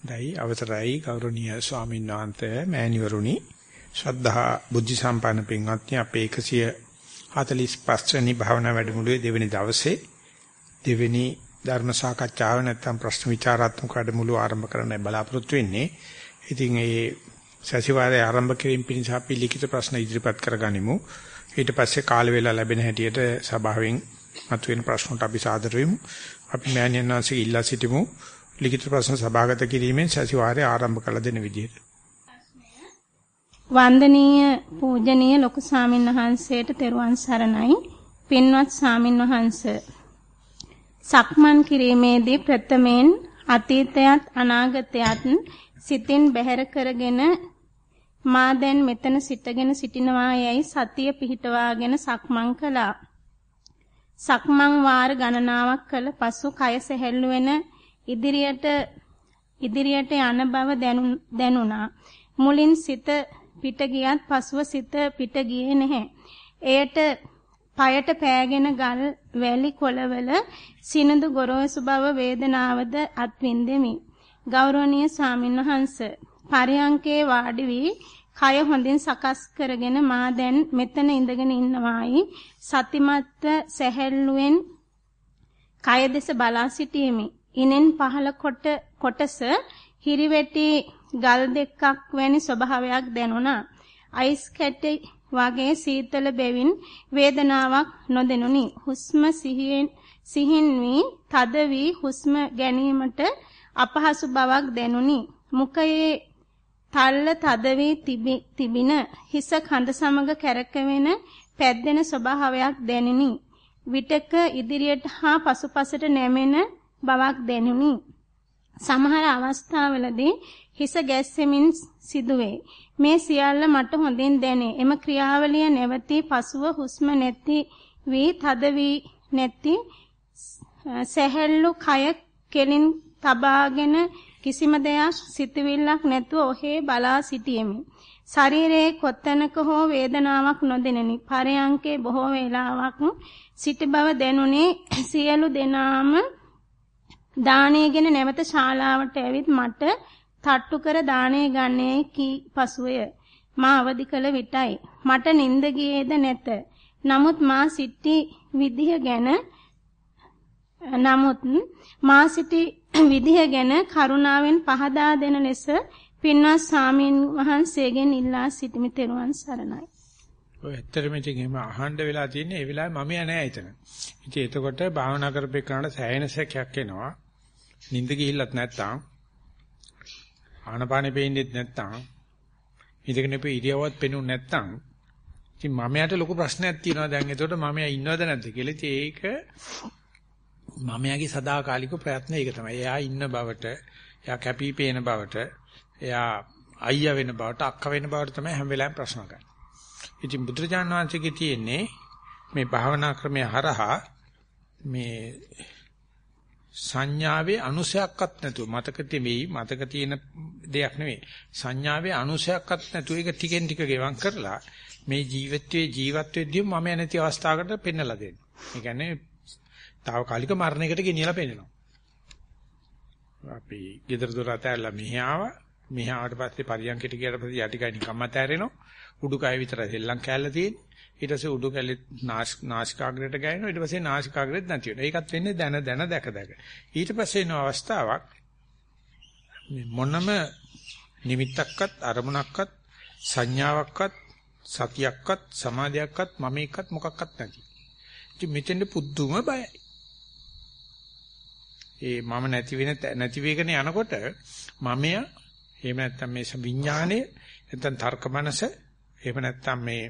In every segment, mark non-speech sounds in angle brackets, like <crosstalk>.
දෛ අවතරයි ගෞරවනීය ස්වාමීන් වහන්සේ මෑණිවරුනි ශ්‍රද්ධා බුද්ධ සම්පන්න පින්වත්නි අපේ 145 වෙනි භාවනා වැඩමුළුවේ දෙවෙනි දවසේ දෙවෙනි ධර්ම සාකච්ඡාව නැත්නම් ප්‍රශ්න විචාරාත්මක වැඩමුළුව ආරම්භ කරන්න බලාපොරොත්තු වෙන්නේ. ඉතින් ඒ සතිವಾರයේ ආරම්භ කිරීම පිණිස අපි ලිඛිත ප්‍රශ්න ඉදිරිපත් කරගනිමු. ඊට පස්සේ කාල වේලා ලැබෙන හැටියට සභාවෙන් මතුවෙන ප්‍රශ්නට අපි සාදර වෙමු. අපි මෑණියන් වහන්සේ ඉල්ලා සිටිමු. ලිඛිත ප්‍රශ්න සභාගත කිරීමෙන් සතිವಾರය ආරම්භ කළ දෙන විදිහට. වන්දනීය පූජනීය ලොකු සාමින් වහන්සේට තෙරුවන් සරණයි. පින්වත් සාමින් වහන්ස සක්මන් කිරීමේදී ප්‍රථමයෙන් අතීතයත් අනාගතයත් සිතින් බැහැර කරගෙන මා දැන් මෙතන සිටගෙන සිටිනවා යයි සතිය පිහිටවාගෙන සක්මන් කළා. සක්මන් වාර ගණනාවක් කළ පසු කය සැහැල්ලු වෙන ඉදිරියට ඉදිරියට යන බව දැනුණා. මුලින් සිත පිට ගියත් පසුව සිත පිට ගියේ නැහැ. එයට পায়ට පෑගෙන ගල් වැලි කොළවල සිනඳු ගොරෝසු බව වේදනාවද අත්විඳෙමි. ගෞරවනීය ස්වාමින්වහන්ස පරයන්කේ වාඩි වී කය හොඳින් සකස් කරගෙන මා දැන් මෙතන ඉඳගෙන ඉන්නවායි සතිමත්ව සැහැල්ලුවෙන් කය දෙස බලා සිටීමි. ඉනෙන් පහළ කොට කොටස හිරිවැටි ගල් දෙකක් වැනි ස්වභාවයක් දැනුණා. අයිස් කැටි වගේ සීතල බැවින් වේදනාවක් නොදෙනුනි. හුස්ම සිහින් සිහින් වී තද වී හුස්ම ගැනීමට අපහසු බවක් දැනුනි. මුඛයේ තල්ල තද වී තිබින හිස කඳ සමග කැරකෙන පැද්දෙන ස්වභාවයක් දැනිනි. විටක ඉදිරියට හා පසුපසට නැමෙන බවක් දැනුනි. සමහර අවස්ථාවලදී හිස ගැස්සෙමින් සිදුවේ. මේ සියල්ල මට හොඳින් දැනේ. එම ක්‍රියාවලිය නැවතී පසුව හුස්ම නැති වී තද වී නැති සැහැල්ලු කය කෙලින් තබාගෙන කිසිම දෙයක් සිතවිල්ලක් නැතුව ඔහේ බලා සිටියෙමි. ශරීරයේ කොතැනක හෝ වේදනාවක් නොදෙනනි. පරයන්කේ බොහෝ වේලාවක් සිට බව දැනුනේ සියලු දෙනාම දාණයගෙන නැවත ශාලාවට ඇවිත් මට තට්ටු කර දාණය ගන්නේ කී පසුය. මා අවදි කළ විටයි. මට නිින්ද ගියේද නැත. නමුත් මා සිටි විදිහ ගැන නමුත් මා සිටි විදිහ ගැන කරුණාවෙන් පහදා දෙන ලෙස පින්වත් සාමීන් වහන්සේගෙන් ඉල්ලා සිටිමි තෙරුවන් සරණයි. ඔය ඇත්තටම ඉතින් එහෙම අහන්න වෙලා තියෙන්නේ ඒ වෙලාවේ මම නෑ එතන. ඉතින් එතකොට භාවනා කරපේකනට සෑහෙන සැකයක් එනවා. නිින්ද ගිහිල්ලත් නැත්තම් ආනපානෙ පේන්නේත් නැත්තම් ඉඳගෙන ඉපේ ඉරියව්වත් පෙනුනේ නැත්තම් ඉතින් මමයට ලොකු ප්‍රශ්නයක් තියෙනවා දැන් එතකොට මමයා ඉන්නවද නැද්ද කියලා. ඉතින් ඒක මමයාගේ සදාකාලික ප්‍රයත්න ඒක තමයි. එයා ඉන්න බවට, එයා කැපී පේන බවට, එයා අයියා වෙන බවට, අක්කා වෙන බවට තමයි හැම වෙලාවෙම ප්‍රශ්න කරන්නේ. ඉතින් බුදුරජාණන් වහන්සේගේ තියෙන්නේ මේ භාවනා ක්‍රමය හරහා මේ සංඥාවේ අනුසයක්වත් නැතුව මතක තිබෙයි මතක තියෙන දෙයක් නෙවෙයි සංඥාවේ අනුසයක්වත් නැතුව ඒක ටිකෙන් ටික ගෙවම් කරලා මේ ජීවිතයේ ජීවත් වෙද්දී මම නැති අවස්ථාවකට පෙන්නලා දෙන්න. ඒ කියන්නේ తాවකාලික මරණයකට ගෙනියලා පෙන්නනවා. අපි ගෙදර දොර අතහැරලා මෙහි ආවා. මෙහි ආවට පස්සේ පරියන්කට ගියට පස්සේ යටිකයි නිකම්ම අතහැරෙනවා. උඩුකය විතරයි සෙල්ලම් කෑල්ල තියෙන්නේ. ඊට පස්සේ උඩුකැලේ නාසිකාග්‍රයට ගෑනවා. ඊට පස්සේ නාසිකාග්‍රෙත් නැති වෙනවා. ඒකත් වෙන්නේ දැන දැන දැක දැක. ඊට පස්සේ එන අවස්ථාවක් මොනම නිමිත්තක්වත් අරමුණක්වත් සංඥාවක්වත් සතියක්වත් සමාධියක්වත් මම එකත් මොකක්වත් නැති. ඉතින් මෙතෙන්ද පුදුම බයයි. ඒ මම නැති වෙන නැති වෙගෙන යනකොට මමයා එහෙම නැත්නම් මේ විඥානය නැත්නම් තර්ක මනස එහෙම නැත්නම් මේ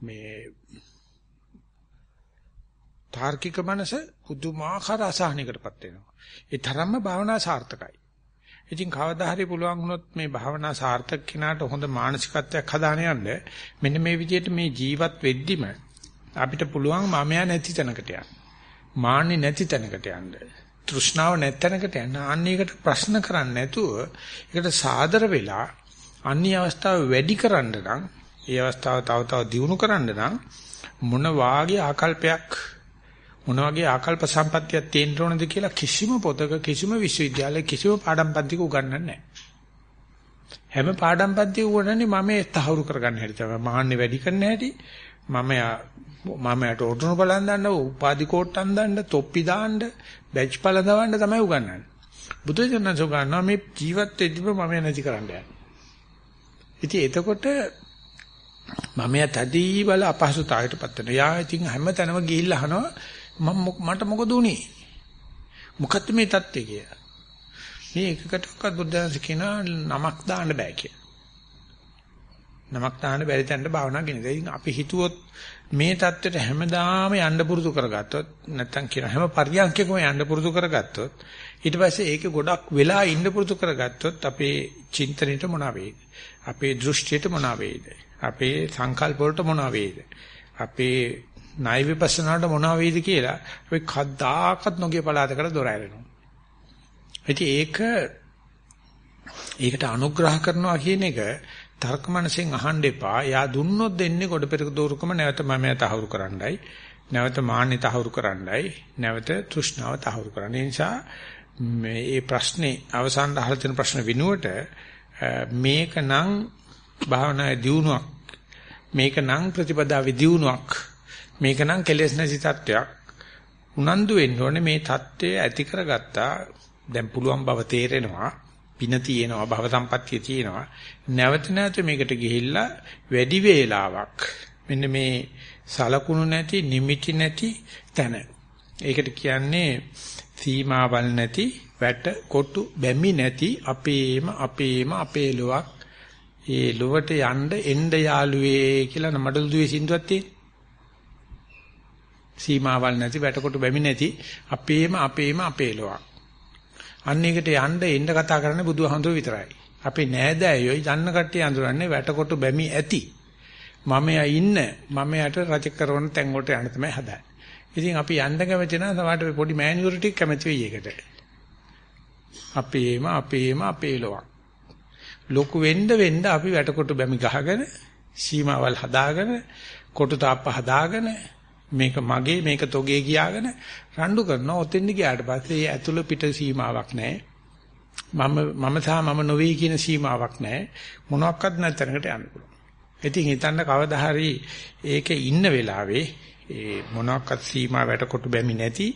මේ තාර්කික මනස පුදුමාකාර අසහනයකටපත් වෙනවා. ඒ තරම්ම භාවනා සාර්ථකයි. ඉතින් කවදා හරි පුළුවන් වුණොත් මේ භාවනා සාර්ථක කෙනාට හොඳ මානසිකත්වයක් හදාගෙන යන්න මෙන්න මේ විදිහට මේ ජීවත් වෙද්දිම අපිට පුළුවන් මමයා නැති තැනකට යන්න. මාන්නේ නැති තැනකට යන්න. තෘෂ්ණාව නැති තැනකට යන්න. අන්නේකට ප්‍රශ්න කරන්නේ නැතුව ඒකට සාදර වෙලා අන්‍ය අවස්ථාව වැඩි කරන්න නම් ඒ අවස්ථාව තව තව දියුණු කරන්න නම් මොන වාගේ ආකල්පයක් මොන වගේ ආකල්ප සම්පත්තියක් තියෙන්න ඕනද කියලා කිසිම පොතක කිසිම විශ්වවිද්‍යාලයක කිසිම පාඩම් පන්තික උගන්වන්නේ නැහැ. හැම පාඩම් පන්තික උගන්වන්නේ මම ඒ තහවුරු කරගන්න හැටි තමයි. මහන්නේ වැඩි කරන්න හැටි මම මම යට ඔටුනු බලන් දාන්න උපාධි කෝට්ටම් දාන්න තොප්පි දාන්න බැච් පළ දාන්න තමයි උගන්වන්නේ. බුදුසසුන සෝගන්නා මේ ජීවත් වෙද්දිම මම නැති කරන්න යනවා. ඉතින් එතකොට මම යා තදී බල අපහසුතාවයටපත් වෙනවා. යා ඉතින් හැම තැනම ගිහිල්ලා අහනවා මම මට මොකද උනේ? මොකක්ද මේ தත්ත්වය කියලා. මේ එකකටවත් බුද්ධාංශ කියන නමක් දාන්න බෑ කියලා. නමක් දාන්න බැරි තැනට භාවනා ගෙනද. ඉතින් අපි හිතුවොත් මේ தත්ත්වයට හැමදාම යන්න පුරුදු කරගත්තොත් නැත්තම් කියන හැම පරියන්කකම යන්න පුරුදු කරගත්තොත් ඊට පස්සේ ඒක ගොඩක් වෙලා ඉන්න පුරුදු කරගත්තොත් අපේ චින්තනෙට මොනවා වේද? අපේ දෘෂ්ටියට මොනවා වේද? අපේ සංකල්ප වලට මොනවා වේද? අපේ ණය විපස්සනාට මොනවා වේද කියලා අපි කද්දාකත් නොගිය පළාතකට දොර ඇරෙනවා. ඉතින් ඒක ඒකට අනුග්‍රහ කරනවා කියන එක තර්ක මනසෙන් අහන්න එපා. යා දුන්නොත් දෙන්නේ කොට පෙරක දෝරුකම නැවත මම තහවුරු කරන්නයි. නැවත මාන්නේ තහවුරු කරන්නයි. නැවත තෘෂ්ණාව තහවුරු කරන්න. ඒ නිසා මේ ප්‍රශ්නේ අවසාන අහලා තියෙන ප්‍රශ්න විනුවට මේකනම් භාවනා දියුණුවක්. මේකනම් ප්‍රතිපදාවේ දියුණුවක්. මේකනම් කෙලෙස් නැති තත්වයක්. උනන්දු වෙන්න ඕනේ මේ தත්ත්වය ඇති කරගත්තා. දැන් පුළුවන් බව තේරෙනවා. පින තියෙනවා භව සම්පත්තිය තියෙනවා. නැවත නැවත මේකට ගිහිල්ලා වැඩි වේලාවක් මෙන්න මේ සලකුණු නැති නිමිති නැති තැන. ඒකට කියන්නේ සීමාවල් නැති වැට කොටු බැමි නැති අපේම අපේම අපේ ලොවක් ඒ ලොවට යන්න එන්න යාළුවේ කියලා මඩලු දුවේ සින්දුවක් තියෙනවා සීමාවල් නැති වැටකොට බැමි නැති අපේම අපේම අපේ ලොවක්. අන්න ඒකට යන්න එන්න කතා කරන්නේ බුදුහාමුදුරුවෝ විතරයි. අපේ නෑදෑයෝ යන්න කට්ටිය අඳුරන්නේ වැටකොට බැමි ඇති. මම ඉන්න මම යට රජ කරන තැන් වලට යන්න තමයි හදන්නේ. ඉතින් අපි යන්න කැමති නම් සමහරට පොඩි මෑනියුරිටි කැමති වෙයි ඒකට. අපේම අපේම අපේ ලොවක්. ලොකු වෙන්න වෙන්න අපි වැටකොට බැමි ගහගෙන සීමාවල් හදාගෙන කොටු තාප්ප හදාගෙන මේක මගේ මේක තොගේ කියාගෙන රණ්ඩු කරනවා. ඔතෙන්ද ගියාට පස්සේ ඒ ඇතුළ පිට සීමාවක් නැහැ. මම මම සහ මම නොවේ කියන සීමාවක් නැහැ. මොනවත් නැතරකට යන්න පුළුවන්. ඉතින් හිතන්න කවදා හරි ඒකේ ඉන්න වෙලාවේ ඒ මොනවත් සීමා වැටකොටු බැමි නැති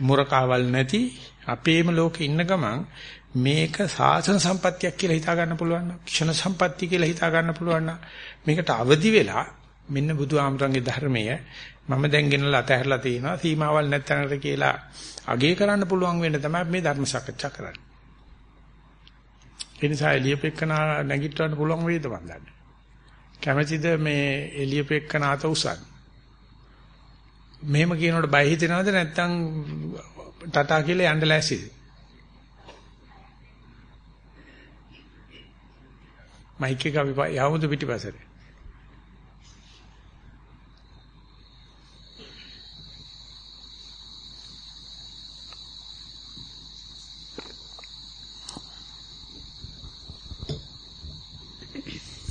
මුරකාවල් නැති අපේම ලෝකේ ඉන්න ගමන් මේක සාසන සම්පත්තියක් කියලා හිතා ගන්න පුළුවන් නම් ක්ෂණ සම්පත්තිය කියලා හිතා ගන්න පුළුවන් නම් මේකට අවදි වෙලා මෙන්න බුදු ආමරංගේ ධර්මය මම දැන් ගෙනලා අතහැරලා තිනවා සීමාවල් නැත්තනට කියලා අගේ කරන්න පුළුවන් වෙන්න තමයි මේ ධර්ම සාකච්ඡා කරන්නේ. ඒ නිසා එළියපෙක්කන නැගිටවන්න පුළුවන් වේද මන් දන්නේ. කැමැතිද මේ එළියපෙක්කන අත උසන්? මෙහෙම කියනකොට බය හිතෙනවද නැත්නම් ටටා කියලා යන්න ලෑස්තිද? මයික් එක අපි යවමුද පිටිපසට?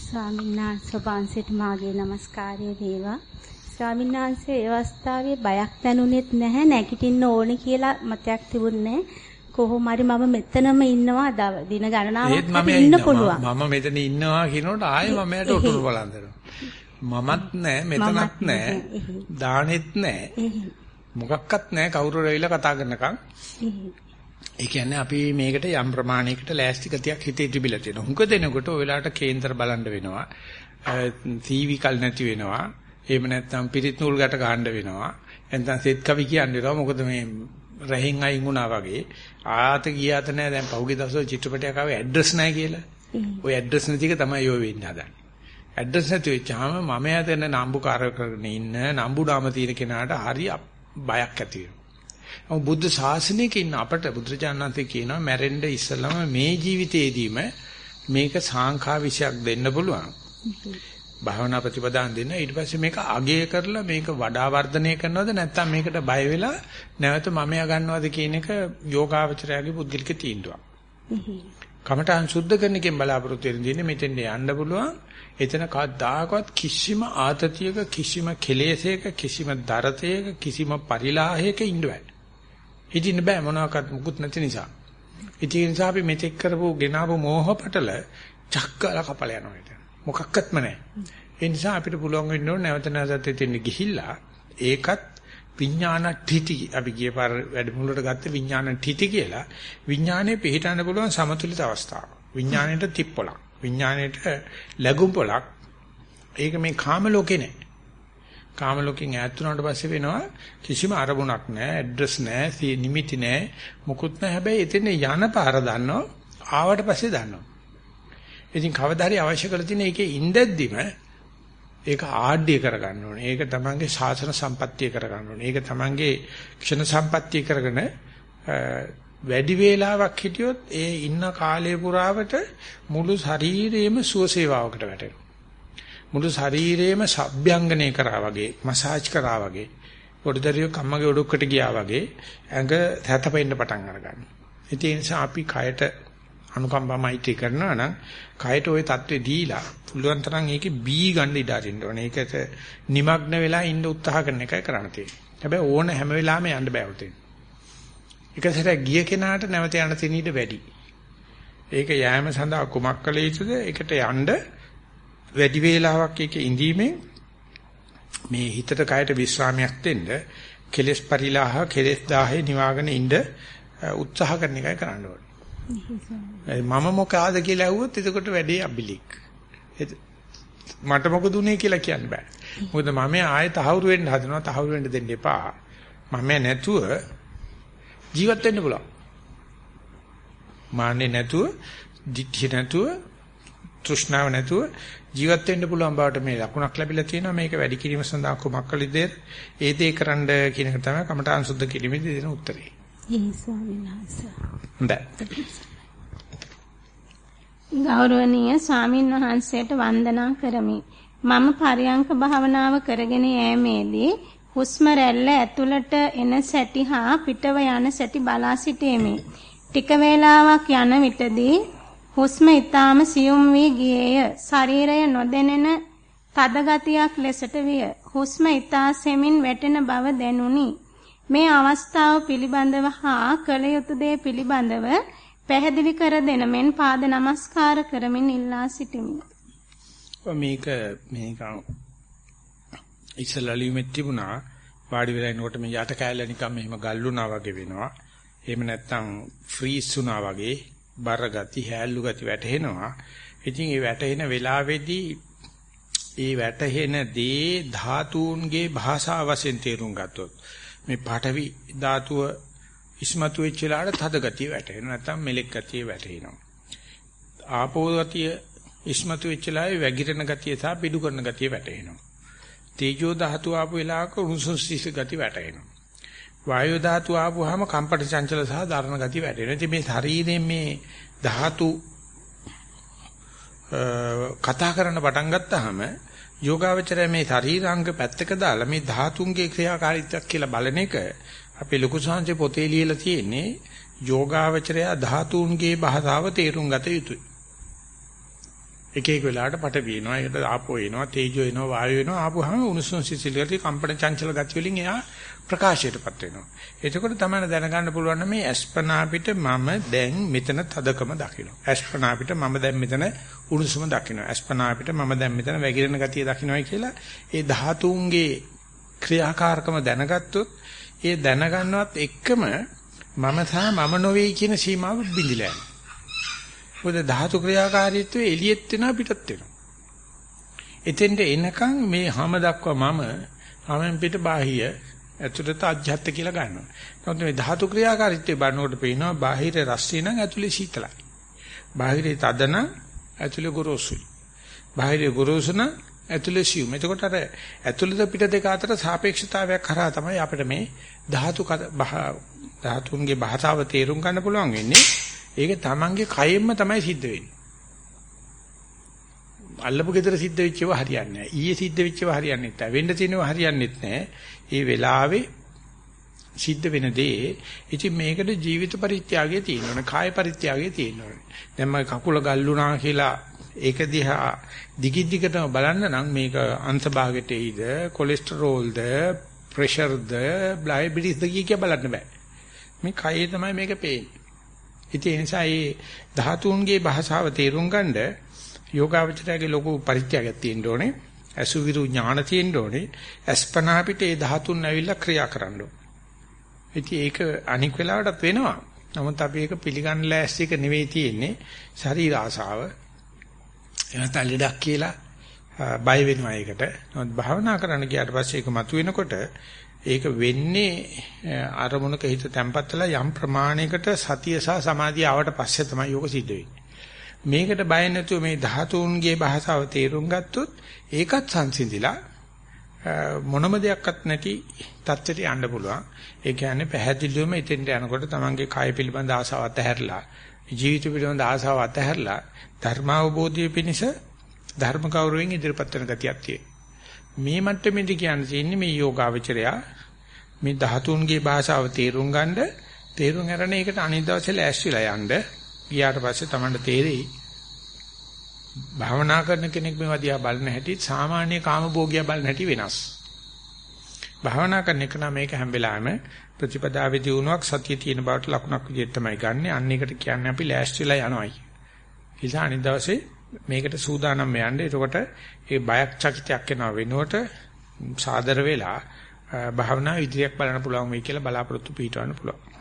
ස්වාමීන් වහන්සේ වහන්සේට මාගේ নমස්කාරය වේවා. ස්වාමීන් වහන්සේ ඒ අවස්ථාවේ බයක් දැනුනෙත් නැහැ නැගිටින්න ඕනේ කියලා මතයක් තිබුණේ කොහොම හරි මම මෙතනම ඉන්නවා දින ගණනාවක් ඉන්න පුළුවන්. මම මෙතන ඉන්නවා කියනකොට ආයෙ මම යට උටුරු බලන්දරනවා. මමත් නැහැ මෙතනත් නැහැ දානෙත් නැහැ මොකක්වත් නැහැ කවුරු රැවිලා කතා කරනකම් ඒ කියන්නේ අපි මේකට යම් ප්‍රමාණයකට ලෑස්ති ගතියක් හිතේ තිබිලා තියෙනවා. හුඟ දෙනකොට ඔය වෙලාවට කේන්දර බලන්න වෙනවා. තීවි කල් නැති වෙනවා. එහෙම නැත්නම් පිරිත් නූල් ගැට ගන්න වෙනවා. නැත්නම් සෙත් කවි කියන්න වෙනවා. මොකද මේ රහෙන් අයින් වුණා වගේ ආත ගියාත නෑ දැන් පහුගිය දවස්වල චිත්‍රපටයක් ආවේ ඇඩ්‍රස් නැහැ කියලා. ওই ඇඩ්‍රස් නැති එක තමයි ඔය වෙන්නේ හදන්නේ. ඇඩ්‍රස් නැති වෙච්චාම මම යතන නම්බුකාර කරගෙන ඉන්න නම්බු නාම තියෙන කෙනාට හරි බයක් ඇති වෙනවා. බුද්ධ ශාසනයක ඉන්න අපට බුදුරජාණන්සේ කියනවා මැරෙන්න ඉස්සලම මේ ජීවිතේදීම මේක සාංඛා විශයක් දෙන්න පුළුවන්. භාවනා ප්‍රතිපදාන් දෙන්න ඊට පස්සේ මේක අගය කරලා මේක වඩා වර්ධනය කරනවද නැත්නම් මේකට බය වෙලා නැවත මමයා ගන්නවද කියන එක යෝගාවචරයාගේ පුද්ගලික තීන්දුවක්. කමඨාන් සුද්ධ කරන එකෙන් බලාපොරොත්තු වෙන දෙන්නේ මෙතෙන් යන්න පුළුවන්. එතන කවදාකවත් කිසිම ආතතියක කිසිම කෙලෙසයක කිසිම දරතයක කිසිම පරිලාහයක ඉන්න බෑ. හිටින්න බෑ මොනවාක්වත් මුකුත් නැති නිසා. ඉතින් ඒ නිසා අපි මෙතෙක් කරපු ගෙනාවු මෝහ පටල චක්කල කපල යනවා ඒක. මොකක්වත්ම නැහැ. ඒ නිසා අපිට පුළුවන් වෙන්න ඕනේ නැවත නැවතත් එතෙන් ගිහිල්ලා ඒකත් විඥාන ඨිති අපි ගිය පාර වැඩමුළුවට ගත්ත විඥාන ඨිති කියලා විඥානේ පිළිටන්න පුළුවන් සමතුලිත අවස්ථාවක්. විඥාණයට තිප්පලක්. විඥාණයට ලැබුම් පොලක්. ඒක මේ කාම ලෝකේ නෑ. කාම ලෝකෙන් ඈත් වුණාට පස්සේ වෙනවා කිසිම අරමුණක් නෑ, ඇඩ්‍රස් නෑ, නිමිති නෑ, මුකුත් නෑ. හැබැයි එතන යන පාර දන්නවා. ආවට පස්සේ දන්නවා. ඉතින් කවදා හරි අවශ්‍ය කරලා තියෙන එකේ ඉඳද්දිම ඒක ආඩ්‍ය කරගන්න ඕනේ. ඒක තමංගේ ශාසන සම්පත්තිය කරගන්න ඕනේ. ඒක තමංගේ ක්ෂණ සම්පත්තිය කරගෙන වැඩි වේලාවක් හිටියොත් ඒ ඉන්න කාලය පුරාවට මුළු ශරීරයේම සුවසේවාවකට වැටෙනවා. මුළු ශරීරයේම සભ્યංගනය කරා වගේ, මසාජ් කරා වගේ, පොඩදරියෝ කම්මගේ ඔඩොක්කට ගියා වගේ ඇඟ තැතපෙන්න පටන් අරගන්නවා. ඒ නිසා අපි කයට අනුකම්පා මෛත්‍රී කරනවා නම් කයට ওই தત્ත්වේ දීලා පුළුවන් තරම් ඒකේ බී ගන්න ඉඩ අරින්න ඕනේ. ඒකට নিমগ্ন වෙලා ඉන්න උත්සාහ කරන එකයි කරන්න තියෙන්නේ. හැබැයි ඕන හැම වෙලාවෙම යන්න බෑ උතෙන්. එක සැරයක් ගිය කෙනාට නැවත යන්න තියෙන ඉඩ වැඩි. ඒක යෑම සඳහා කුමක් කළ යුතුද? ඒකට යන්න වැඩි වේලාවක් ඒක ඉඳීමෙන් මේ හිතට කයට විශ්‍රාමයක් දෙන්න කෙලෙස් පරිලාහ කෙලෙස් දාහේ නිවාගෙන ඉන්න උත්සාහ කරන එකයි කරන්න ඕනේ. මම මොකාද කියලා ඇහුවොත් එතකොට වැඩේ අබිලික්. මට මොකද උනේ කියලා කියන්න බෑ. මොකද මම ආයෙ තහවුරු වෙන්න හදනවා තහවුරු වෙන්න දෙන්න එපා. මම නැතුව ජීවත් වෙන්න පුළුවන්. මාන්නේ නැතුව, ditthi නැතුව, තෘෂ්ණාව නැතුව ජීවත් වෙන්න පුළුවන් බවට මේ ලකුණක් ලැබිලා තියෙනවා. මේක වැඩි කිරීම සඳහා කුමක් කළ යුතුද? ඒ දේ කරන්න කියන එක තමයි කමඨාන් සුද්ධ කිරීමේදී දෙන උත්තරේ. ඒ ස්වාමීන් වහන්සේ. හොඳයි. ගෞරවනීය ස්වාමින් වහන්සේට වන්දනා කරමි. මම පරියංක භාවනාව කරගෙන යෑමේදී හුස්ම රැල්ල ඇතුළට එන සැටි හා පිටව යන සැටි බලා සිටීමි. ටික වේලාවක් යන විටදී හුස්ම ඊටාම සියුම් වී ගියේය. ශරීරය නොදැනෙන තද ගතියක් ලෙසට විය. හුස්ම ඊටා සෙමින් වැටෙන බව දැනුනි. මේ අවස්ථාව පිළිබඳව හා කළ යුතු දේ පිළිබඳව පැහැදිලි කර දෙන මෙන් පාද නමස්කාර කරමින් ඉල්ලා සිටිමි. මේක මේක ඉස්සලලියුමෙත් තිබුණා වාඩි වෙලා ඉනකොට මේ යට කෑල්ල නිකන් මෙහෙම ගල්ුණා වගේ වෙනවා. එහෙම නැත්නම් ෆ්‍රීස් වුණා වගේ බර ගති හැල්ලු ගති වැටෙනවා. ඉතින් ඒ වැටෙන වෙලාවේදී ඒ වැටෙන දේ ධාතුන්ගේ භාෂාව වශයෙන් තේරුම් ගත්තොත් මේ පාඨවි ධාතුව ඉස්මතු වෙච්ච වෙලාවට තද ගතිය වැටෙනවා නැත්නම් මෙලෙක් ගතිය වැටෙනවා. ආපෝ ගතිය ඉස්මතු වෙච්ච වෙලාවේ වැగిරෙන ගතිය සහ පිඩු කරන ගතිය වැටෙනවා. තේජෝ ධාතුව ආපු වෙලාවක උණුසුම් සිස ගති වැටෙනවා. වායෝ ධාතුව ආපුවාම කම්පට චංචල සහ ධර්ණ ගති වැටෙනවා. ඉතින් මේ ශරීරයෙන් මේ ධාතු කතා කරන්න පටන් ගත්තාම යෝගාවචරය මේ ශරීරාංග පැත්තක දාලා මේ ධාතුන්ගේ ක්‍රියාකාරීත්වයක් කියලා බලන එක අපේ ලොකු සංහසේ පොතේ ලියලා තියෙන්නේ යෝගාවචරය ධාතුන්ගේ භාෂාව තේරුම් ගත යුතුයි. එක එක වෙලාවට පට වෙනවා ඒකට ආපෝ එනවා තේජෝ එනවා වායෝ එනවා ආපුවාම උණුසුම් සිසිල් ගතිය කම්පන චංචල ගතිය වලින් එයා ප්‍රකාශයටපත් වෙනවා. එතකොට තමයි දැනගන්න පුළුවන් මේ අස්පනා පිට මම දැන් මෙතන තදකම දකිනවා. අස්පනා පිට මම දැන් මෙතන උණුසුම දකිනවා. අස්පනා පිට මම දැන් මෙතන වැగిරෙන ගතිය දකින්නයි කියලා ඒ ධාතුන්ගේ ක්‍රියාකාරකම දැනගත්තොත් ඒ දැනගන්නවත් එක්කම මම සහ මම නොවේ කියන සීමාව බිඳිලා යනවා. මොකද ධාතු ක්‍රියාකාරීත්වය එළියෙත් වෙනවා පිටත් වෙනවා. එතෙන්ට එනකන් මේ හැම දක්වා මම හැමෙන් පිට බාහිය ඇතුළත අධ්‍යාත්ත කියලා ගන්නවා. නමුත් මේ ධාතු ක්‍රියාකාරීත්වය බලනකොට පේනවා බාහිර රස්සිය නම් ඇතුළේ සීතලයි. බාහිරේ තදන ඇතුළේ ගොරෝසුයි. බාහිරේ ගොරෝසු නම් ඇතුළේ සියුම්. එතකොට අර ඇතුළත පිට දෙක අතර සාපේක්ෂතාවයක් කරා තමයි අපිට මේ ධාතු ධාතුන්ගේ භාෂාව තේරුම් ගන්න පුළුවන් වෙන්නේ. ඒක තමන්ගේ කයෙන්ම තමයි සිද්ධ වෙන්නේ. අල්ලපු gedara සිද්ධ වෙච්ච ඒවා හරියන්නේ නැහැ. ඊයේ සිද්ධ වෙච්ච ඒවා හරියන්නේ නැහැ. වෙන්න තියෙනවා හරියන්නේ නැහැ. ඒ වෙලාවේ සිද්ධ වෙන දේ. ඉතින් මේකට ජීවිත පරිත්‍යාගය තියෙනවනේ, කාය පරිත්‍යාගය තියෙනවනේ. දැන් මම කකුල ගල්ුණා කියලා ඒක දිහා දිගින් දිගටම බලන්න නම් මේක අන්තභාගයට එයිද, කොලෙස්ටරෝල්ද, ප්‍රෙෂර්ද, ඩයබටිස්ද කිය බලන්න බෑ. මේ කයේ තමයි මේක පේන්නේ. ඉතින් ඒ නිසා මේ ධාතුන්ගේ භාෂාව තේරුම් ගන්න යෝගාවචරයේ ලොකු පරිත්‍යාගයක් තියෙන්න ඕනේ. අසුවිරු ඥාන තියෙන්න ඕනේ. අස්පනා පිට ඒ ධාතුන් ඇවිල්ලා ක්‍රියා කරන්න ඕනේ. ඉතින් ඒක අනික් වෙලාවටත් වෙනවා. නමුත් අපි ඒක පිළිගන්න ලෑස්ති එක නෙවෙයි තියෙන්නේ. ශරීර ආසාව. එනත ලෙඩක් කියලා බය වෙනවා ඒකට. නමුත් භාවනා කරන්න ගියාට පස්සේ ඒක මතුවෙනකොට ඒක වෙන්නේ අරමුණක හිත තැම්පත් වෙලා යම් ප්‍රමාණයකට සතිය සහ සමාධිය ආවට පස්සේ තමයි යෝග සිද්ධ වෙන්නේ. මේකට බය නැතුව මේ ධාතුන්ගේ භාෂාව තේරුම් ගත්තොත් ඒකත් සංසිඳිලා මොනම දෙයක්වත් නැති තත්ත්වයට යන්න පුළුවන්. ඒ කියන්නේ පැහැදිලිවම එතෙන්ට යනකොට තමන්ගේ කය පිළිබඳ ආසාව අතහැරලා ජීවිත පිළිබඳ ආසාව අතහැරලා ධර්මාවබෝධය පිණිස ධර්ම කෞරවෙන් ඉදිරිපත් වෙන ගතියක් තියෙනවා. මේ මට්ටමේදී කියන්නේ තියෙන්නේ මේ යෝගාවචරයා මේ ධාතුන්ගේ භාෂාව තේරුම් ගන්න තේරුම් අරගෙන ඒකට අනිත් දවසේ ලෑස්තිලා යන්න ගියාට පස්සේ Tamanට තේරෙයි භාවනා කරන කෙනෙක් මේවා දිහා බලන හැටි සාමාන්‍ය කාමභෝගියා බලන හැටි වෙනස්. භාවනා කරන එක නම් මේක හැම වෙලාවෙම ප්‍රතිපදාවේදී වුණාක් සතිය තියෙන බවට ලකුණක් විදිහට තමයි ගන්නෙ. අන්න ඒකට කියන්නේ අපි ලෑස්තිලා යනවායි. නිසා අනිත් දවසේ මේකට සූදානම් වෙන්න. එතකොට ඒ බයක් චකිතයක් එනවා වෙනුවට සාදර වෙලා භාවනා ඉදිරියක් බලන්න පුළුවන් වෙයි කියලා බලාපොරොත්තු පිටවන්න පුළුවන්.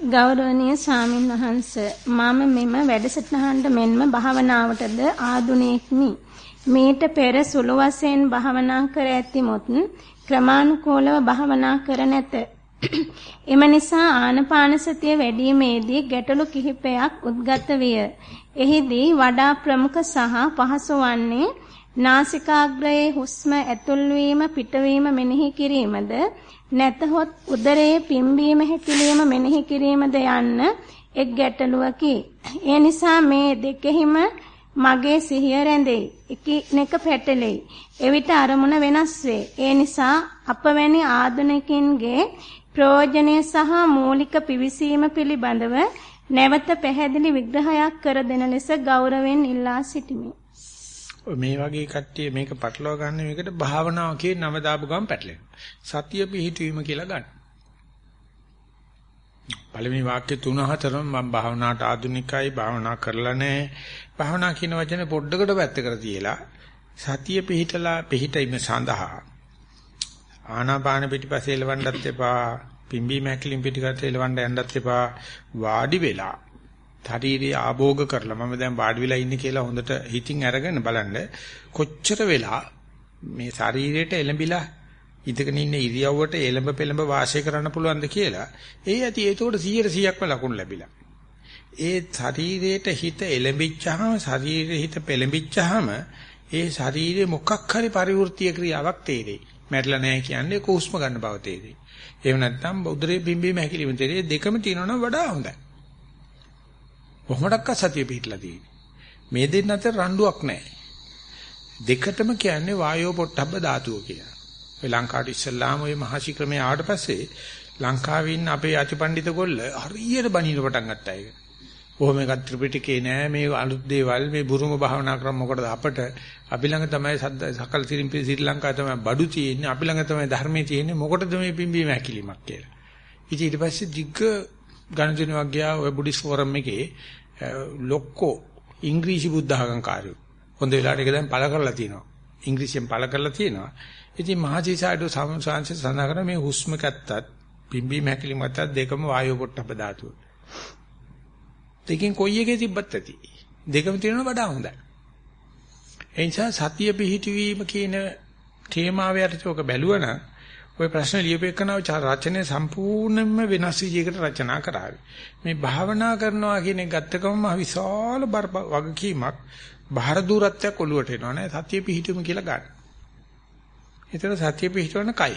ගෞරවනීය ස්වාමින් වහන්ස මම මෙම වැඩසටහනට මෙන්ම භාවනාවටද ආදුණෙක්මි. මීට පෙර සුළු වශයෙන් භාවනා කර ඇතිමුත් ක්‍රමානුකූලව භාවනා කර නැත. <clears throat> එම නිසා ආනපාන සතිය වැඩිීමේදී ගැටලු කිහිපයක් උද්ගත විය. එහිදී වඩා ප්‍රමුඛ සහ පහසු වන්නේ නාසිකාග්‍රයේ හුස්ම ඇතුල් වීම පිටවීම මෙනෙහි කිරීමද නැතහොත් උදරයේ පිම්බීම හැකිලිම මෙනෙහි කිරීමද යන්න එක් ගැටලුවකි. ඒ නිසා මේ දෙකෙහිම මගේ සිහිය රැඳෙයි. එකිනෙක පැටලෙයි. එවිට අරමුණ වෙනස් වේ. ඒ නිසා අපවැනි ආධුනිකින්ගේ ප්‍රයෝජනය සහ මූලික පිවිසීම පිළිබඳව නැවත පැහැදිලි විග්‍රහයක් කර දෙන ලෙස ගෞරවයෙන් ඉල්ලා සිටිමි. මේ වගේ කට්ටිය මේක පටලවා ගන්න මේකට භාවනාව කියන නම දාපු ගමන් පැටලෙනවා. සතිය පිහිටවීම කියලා ගන්න. පළවෙනි වාක්‍ය තුන හතරම මම භාවනාවට ආධුනිකයි භාවනා කරලා නැහැ. භාවනා කියන වචනේ පොඩ්ඩකට පැත්තකට තියලා සතිය පිහිටලා පිහිටීම සඳහා ආනාපාන පිටිපස්සේ එලවන්නත් එපා පිම්බි මැකිලින් පිටිපස්සේ එලවන්න යන්නත් එපා වාඩි වෙලා ශරීරය ආභෝග කරලා මම දැන් වාඩි වෙලා ඉන්නේ කියලා හොඳට හිතින් අරගෙන බලන්න කොච්චර වෙලා මේ ශරීරයට එළඹිලා ඉඳගෙන ඉන්න ඉරියව්වට එළඹ පෙළඹ වාසය කරන්න පුළුවන්ද කියලා ඒ ඇති ඒකට 100%ක්ම ලකුණු ලැබිලා. ඒ ශරීරයට හිත එළඹිච්චාම ශරීරයේ හිත පෙළඹිච්චාම ඒ ශරීරයේ මොකක් හරි පරිවෘත්තීය ක්‍රියාවක් තේරෙයි. මැරිලා නැහැ කියන්නේ කොහොස්ම ගන්න බව තේරෙයි. එහෙම නැත්නම් උදරේ පිම්බීම හැකිලිම තේරෙයි. දෙකම තියෙනවා වඩා හොඳයි. කොහොමඩක්ක සතිය පිටලා තියෙන්නේ. මේ දෙන්න අතර රණ්ඩුවක් නැහැ. දෙකටම කියන්නේ වායෝ පොට්ටබ්බ ධාතුව කියලා. ඔය ලංකාවට ඉස්සල්ලාම ඔය මහසි ක්‍රමයේ ආවට පස්සේ ලංකාවේ ඉන්න අපේ අතිපණ්ඩිත ගොල්ල හරියට බණින පටන් ගත්තා ඒක. කොහොම එකක් ත්‍රිපිටකේ නෑ මේ අලුත් දේවල් මේ බුරුම භාවනා ක්‍රම මොකටද අපට අපි ළඟ තමයි සකල ශ්‍රී ශ්‍රී ලංකාවේ තමයි බඩු තියෙන්නේ අපි ළඟ තමයි ධර්මයේ තියෙන්නේ මොකටද මේ පිම්බීම හැකිලිමක් කියලා. ඉතින් ඊට පස්සේ දිග්ග ගණදිනුවක් ගියා ඔය බුද්දිස් ෆෝරම් එකේ ලොක්කෝ ඉංග්‍රීසි බුද්ධ ආගම්කාරයෝ හොඳ වෙලාවට ඒක දැන් පළ කරලා තියෙනවා. ඉංග්‍රීසියෙන් පළ කරලා තියෙනවා. ඉතින් මහජීසාඩෝ සම්සංශ සඳහන් කරන මේ හුස්ම කැත්තත් පිම්බි මහැකිලිම කැත්තත් දෙකම වායෝ පොට්ටබ ධාතුව. දෙකෙන් කොයි එකේ තිබ්බත් ඇති? දෙකම තියෙනවා වඩා හොඳයි. ඒ නිසා සතිය පිහිටවීම කියන තේමාව යටතේ ඔක බැලුවනම් ওই ප්‍රශ්න ලියපෙකනව රචනය සම්පූර්ණයෙන්ම වෙනස් විදිහකට රචනා කරાવી. මේ භාවනා කරනවා කියන එක ගත්තකම විශාල වගකීමක් බාහිර දුරත්වයක් ඔලුවට එනවා නේද? සතිය පිහිටුම කියලා ගන්න. ඒතර සතිය පිහිටවන කයි.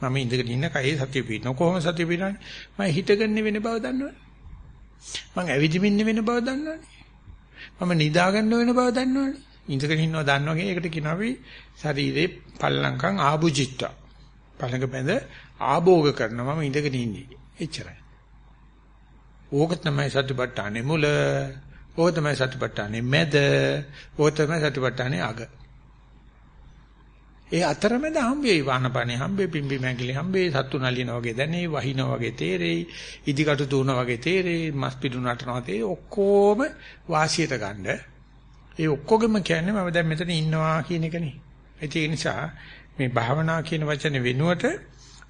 මම ඉඳගෙන ඉන්න කයි සතිය පිහිටන. කොහොම සතිය පිහිටන්නේ? මම හිටගෙන වෙන බව දන්නවනේ. මම ඇවිදිමින් වෙන බව දන්නවනේ. මම නිදාගන්න වෙන බව දන්නවනේ. ඉඳගෙන ඉන්නව දන්නවගේ ඒකට කියනවා අපි ශරීරේ පල්ලංකම් ආභුජිත්වා පළඟ බැඳ ආභෝග කරනවා මම ඉඳගෙන ඉන්නේ. එච්චරයි. ඕක තමයි සතිපට්ඨානේ මුල. ඕක තමයි සතිපට්ඨානේ මැද. ඕක තමයි සතිපට්ඨානේ අග. ඒ අතරමැද හම්බෙයි වානපනේ හම්බෙයි පිම්බි මැගිලි හම්බෙයි සත්තු නලියන වගේ දැනේ වහින වගේ තේරෙයි ඉදිකටු තුන වගේ තේරෙයි මස් පිටු නටනවා තේ ඔක්කොම වාසියට ගන්න ඒ ඔක්කොගෙම කියන්නේ මම දැන් මෙතන ඉන්නවා කියන එකනේ ඒ නිසා මේ භාවනා කියන වචනේ වෙනුවට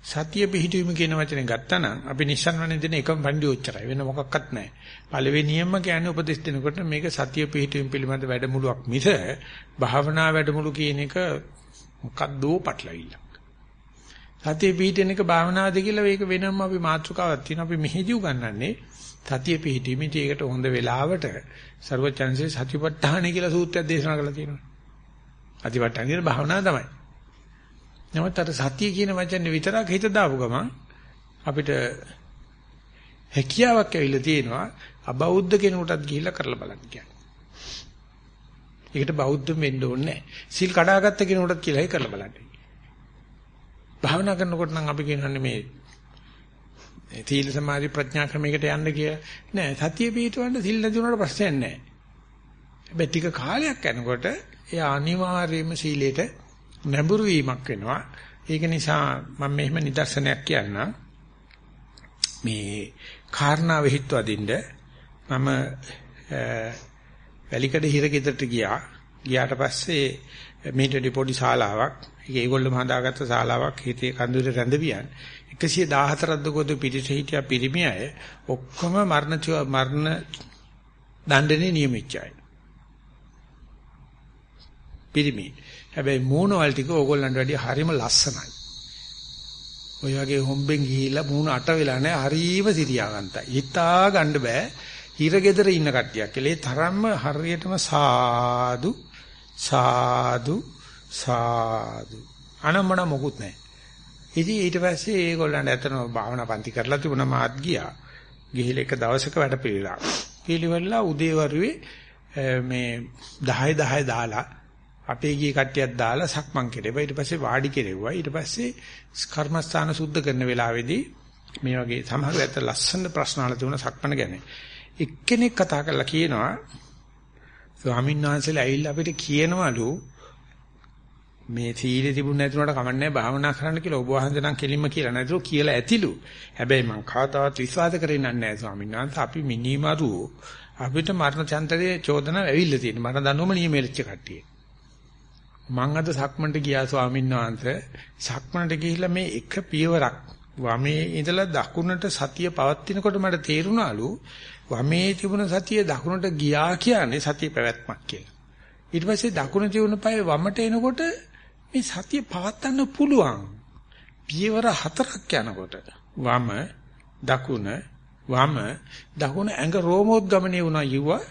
සතිය පිහිටීම කියන වචනේ ගත්තා නම් අපි නිස්සන්වනේ දෙන එකම පණ්ඩි උච්චරයි වෙන මොකක්වත් නැහැ. පළවෙනියෙන්ම කියන්නේ උපදෙස් දෙනකොට මේක සතිය පිහිටීම පිළිබඳ වැඩමුළුවක් මිස භාවනා වැඩමුළු කියන එක මොකද්දෝ පටලවිල්ලක්. සතිය පිහිටෙන එක භාවනාවද කියලා මේක වෙනම අපි මාතෘකාවක් තියෙනවා. අපි මෙහෙදි උගන්වන්නේ සතිය පිහිටීමේ ඒකට හොඳ වෙලාවට ਸਰවචන්සේ සතිපට්ඨාන කියලා සූත්‍රයක් දේශනා කරලා තියෙනවා. සතිපට්ඨාන කියන භාවනාව තමයි. නමුත් අර සතිය කියන වචනේ විතරක් හිත දාපු ගමන් අපිට හැකියාවක් ඇවිල්ලා තියෙනවා අබෞද්ධ කෙනෙකුටත් ගිහිල්ලා කරලා බලන්න කියන්නේ. ඒකට බෞද්ධ වෙන්න ඕනේ නැහැ. සිල් කඩාගත්ත කෙනෙකුටත් කියලායි කරලා බලන්න. භාවනා කරනකොට නම් අපි කියනන්නේ මේ තීල සමාධි ප්‍රඥා ක්‍රමයකට යන්න කියලා. නෑ සතිය පිටවන්න සිල් නැති වුණාට ප්‍රශ්නයක් නෑ. හැබැයි ටික කාලයක් යනකොට එයා අනිවාර්යයෙන්ම සීලයට නැඹුරු වීමක් වෙනවා. ඒක නිසා මම මෙහෙම නිදර්ශනයක් කියන්නම්. මේ කාරණා වෙහිත්වදින්න මම වැලිකඩ හිරගෙදරට ගියා. ගියාට පස්සේ මේටි පොඩි ශාලාවක්. ඒක ඒගොල්ලෝ හදාගත්ත ශාලාවක් හිතේ කඳුරේ රැඳවියන්. 114ක් දකෝද පිටිට හිටියා පිරිමි අය ඔක්කොම මරණ මරණ දණ්ඩනේ නියමිච්චයි. පිරිමි. හැබැයි මූණ වල ටික ඕගොල්ලන්ට වැඩිය හරිම ලස්සනයි. ඔය වගේ හොම්බෙන් ගිහිල්ලා මූණ අට වෙලා නැහැ හරිම සිරියාවන්තයි. හිතා ගන්න බෑ. හිරගෙදර ඉන්න කට්ටියක් කියලා ඒ තරම්ම හරියටම සාදු සාදු සාදු අනම්මන මොකුත් නැහැ. ඉතින් ඊට පස්සේ ඒගොල්ලන්ට ඇත්තම භාවනා පන්ති කරලා තිබුණා මාත් ගියා. ගිහිල්ලා එක දවසක වැඩ පිළිලා. පිළිවෙලලා උදේ වරුවේ මේ 10 10 දාලා අපේ ගියේ කට්ටියක් දාලා සක්මන් කෙරෙව්වා. ඊට පස්සේ වාඩි කෙරෙව්වා. ඊට පස්සේ කර්මස්ථාන සුද්ධ කරන වෙලාවේදී මේ වගේ සමහර ඇත්ත ලස්සන ප්‍රශ්න අහලා තිබුණා සක්මන ගැන. එක්කෙනෙක් කතා කරලා කියනවා ස්වාමීන් වහන්සේලා ඇවිල්ලා අපිට කියනවලු මේ සීලෙ තිබුණ නැතුනට කමන්නේ භාවනා කරන්න කියලා ඔබ වහන්සේ නම් කෙලින්ම කියලා නැතුව කියලා ඇතිලු. හැබැයි මං කවදාවත් විශ්වාස කරන්නේ නැහැ ස්වාමීන් වහන්සේ අපි මිනිමරු අපිට මරණ චන්තරයේ චෝදන ඇවිල්ලා තියෙන. මරණ දඬුවම නියමෙලිච්ච කට්ටිය. මං අද සක්මන්ට ගියා ස්වාමීන් වහන්සේ. සක්මන්ට ගිහිල්ලා මේ එක පියවරක් වමේ ඉඳලා දකුණට සතිය පවත්ිනකොට මට තේරුණාලු වමේ තිබුණ සතිය දකුණට ගියා කියන්නේ සතිය පැවැත්මක් කියලා. ඊට පස්සේ දකුණ තිබුණ පය වමට එනකොට මේ සතිය පවත්වන්න පුළුවන්. පියවර හතරක් යනකොට වම දකුණ වම දකුණ ඇඟ රෝමෝද්ගමණය වුණා යුවා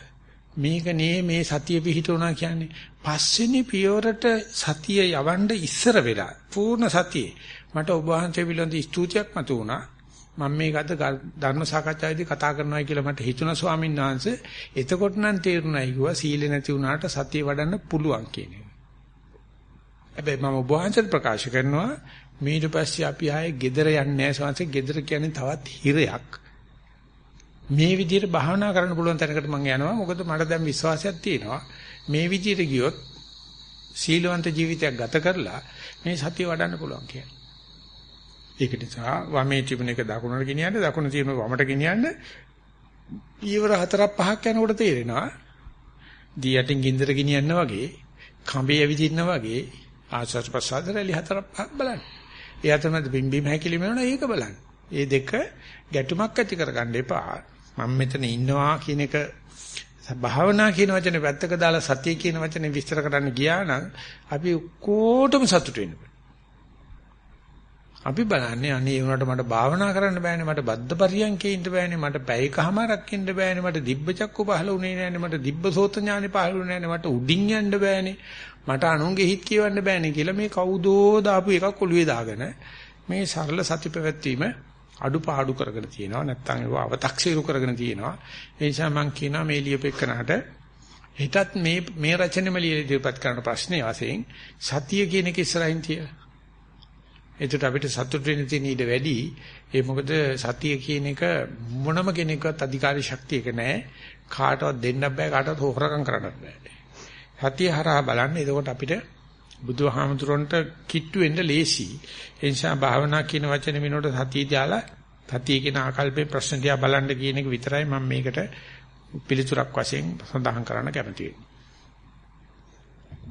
මේක නේ මේ සතිය පිහිටුණා කියන්නේ පස්වෙනි පියවරට සතිය යවන්න ඉස්සර වෙලා පූර්ණ සතියේ මට ඔබ වහන්සේ පිළිබඳ ස්තුතියක් මතු වුණා මම මේක අද ධර්ම සාකච්ඡාවේදී කතා කරනවා කියලා මට හිතුණා ස්වාමීන් වහන්සේ එතකොට නම් තේරුණා කිව්වා සීල නැති වුණාට සතිය වඩන්න පුළුවන් කියන එක. හැබැයි මම ඔබ වහන්සේට ප්‍රකාශ කරනවා ඊට පස්සේ අපි ආයේ gedara යන්නේ නැහැ ස්වාමීන් gedara කියන්නේ තවත් හිරයක්. මේ විදිහට භාවනා කරන්න පුළුවන් තැනකට මම යනවා. මොකද මට දැන් විශ්වාසයක් තියෙනවා. මේ විදිහට ගියොත් සීලවන්ත ජීවිතයක් ගත කරලා මේ සතිය වඩන්න පුළුවන් කියලා. ඒක නිසා වමේ තිබුණ එක දකුණට ගෙනියන්න දකුණ තියෙන වමට ගෙනියන්න ඊවර හතරක් පහක් යනකොට තේරෙනවා දී යටින් ගින්දර ගෙනියන්න වගේ කඹේ ඇවිදින්න වගේ ආස්වාද ප්‍රසාද රැලි හතරක් පහක් බලන්න. ඒ අතරමැද බිම්බිම හැකිලිම වෙනවා ඒක බලන්න. ඒ දෙක ගැටුමක් ඇති කරගන්න එපා. මම මෙතන ඉන්නවා කියන එක භාවනා කියන වචනේ පැත්තක දාලා සතිය කියන වචනේ විස්තර කරන්න ගියා නම් අපි කොටම සතුටු වෙන්න අපි බලන්නේ අනේ උනට මට භාවනා කරන්න බෑනේ මට බද්ද පරියන්කේ ඉන්න බෑනේ මට පැයකමාරක් ඉන්න බෑනේ මට දිබ්බ චක්කු පහළ වුණේ නෑනේ මට දිබ්බ සෝත ඥානෙ පහළ වුණේ නෑනේ මට උඩින් යන්න බෑනේ මට අනුන්ගේ හිත් කියවන්න බෑනේ කියලා මේ කවුදෝ දාපු එකක් ඔළුවේ දාගෙන මේ සරල සති පැවැත්වීම අඩුපාඩු කරගෙන තියෙනවා. නැත්නම් ඒව අව탁සීරු කරගෙන තියෙනවා. ඒ නිසා මම කියනවා මේ ලියපෙන්නට හිතත් මේ මේ රචනෙම ලියලා ඉදිරිපත් කරන ප්‍රශ්නේ වශයෙන් සතිය කියන එක ඉස්සරහින් තියලා. ඒකට අපිට සතුට වෙන්න තියෙන ඊට වැඩි. ඒ මොකද සතිය කියන එක මොනම කෙනෙක්වත් අධිකාරී ශක්තියක නැහැ. කාටවත් දෙන්න බෑ කාටවත් හොරකම් කරන්නත් බෑ. සතිය හරහා බලන්න. එතකොට අපිට බුදුහාමුදුරන්ට කිට්ටු වෙන්න ලේසි. ඒ නිසා භාවනා කියන වචනේ මිනෝට සතිය දාලා සතිය කියන ආකල්පේ ප්‍රශ්න දිහා බලන්න කියන එක විතරයි මම මේකට පිළිතුරක් වශයෙන් සඳහන් කරන්න කැමති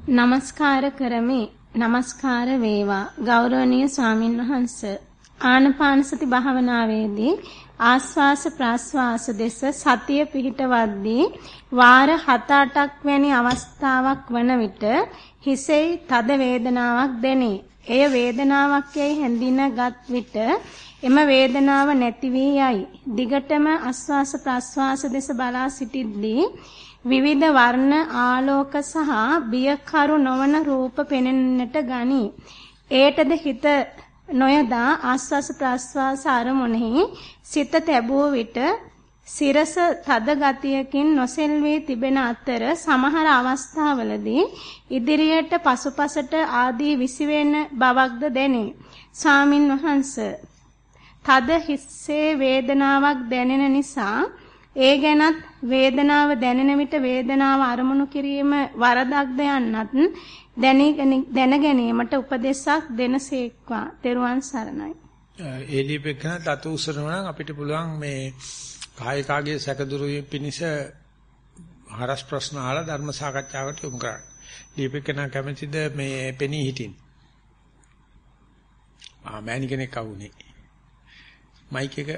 නමස්කාර කරමි. නමස්කාර වේවා. ගෞරවනීය ස්වාමින් වහන්සේ. ආනපාන සති භාවනාවේදී ආස්වාස ප්‍රාස්වාස දෙස සතිය පිහිටවද්දී වාර 7-8ක් වැනි අවස්ථාවක් වන විට හිසෙහි තද වේදනාවක් දැනේ. එය වේදනාවක් යයි හැඳිනගත් විට එම වේදනාව නැති වී යයි. දිගටම ආස්වාස ප්‍රාස්වාස දෙස බලා සිටිද්දී විවිධ වර්ණ ආලෝක සහ බියකරු නොවන රූප පෙනෙන්නට ගනී. ඒටද හිත නොයදා ආස්වාස ප්‍රාස්වාස අරමුණෙහි සිත තැබුව විට සිරස තද ගතියකින් නොසෙල්වී තිබෙන අතර සමහර අවස්ථාවලදී ඉදිරියට පසුපසට ආදී විසිවෙන බවක්ද දැනේ. ස්වාමින් වහන්සේ තද හිස්සේ වේදනාවක් දැනෙන නිසා ඒ ගැනත් වේදනාව දැනෙන විට වේදනාව අරමුණු කිරීම වරදක්ද යන්නත් දැන ගැනීමට උපදේශක් දෙනසේක්වා. තෙරුවන් සරණයි. ඒ දීපේකන තත උසරනවා නම් අපිට පුළුවන් මේ කායිකාගේ සැකදුරු පිනිස හරස් ප්‍රශ්න අහලා ධර්ම සාකච්ඡාවකට යොමු කරන්න. දීපේකන කැමැතිද මේ පෙනී හිටින්? ආ මෑණි කෙනෙක් අහුනේ. මයික් එක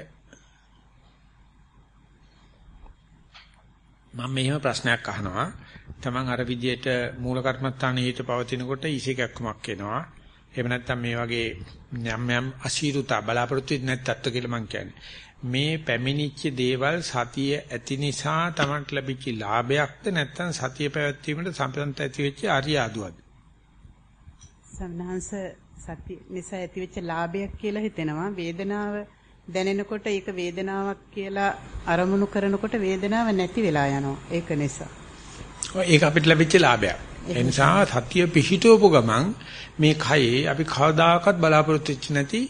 මම මෙහෙම ප්‍රශ්නයක් අහනවා. Taman අර විදියට මූල කර්මත්තානේ හිත පවතිනකොට ඉසිකක්කමක් එනවා. එහෙම නැත්නම් මේ වගේ යම් යම් අශීරුතා බලාපොරොත්තු වෙන්නේ නැත්ත් කියලා මම කියන්නේ. මේ පැමිණිච්ච දේවල් සතිය ඇති නිසා Tamanට ලැබිච්ච ලාභයක්ද නැත්නම් සතිය පැවැත්වීමට සම්පතන්ත ඇති වෙච්ච අරියාදුවද? සම්හංශ සතිය නිසා ඇතිවෙච්ච ලාභයක් කියලා හිතෙනවා වේදනාව දැනෙනකොට ඒක වේදනාවක් කියලා අරමුණු කරනකොට වේදනාව නැති වෙලා යනවා. ඒක නිසා. ඒක අපිට ලැබිච්ච ලාභයක්. ඒ නිසා සතිය පිහිටවපු ගමන් මේ කයේ අපි කවදාකවත් බලාපොරොත්තු වෙච්ච නැති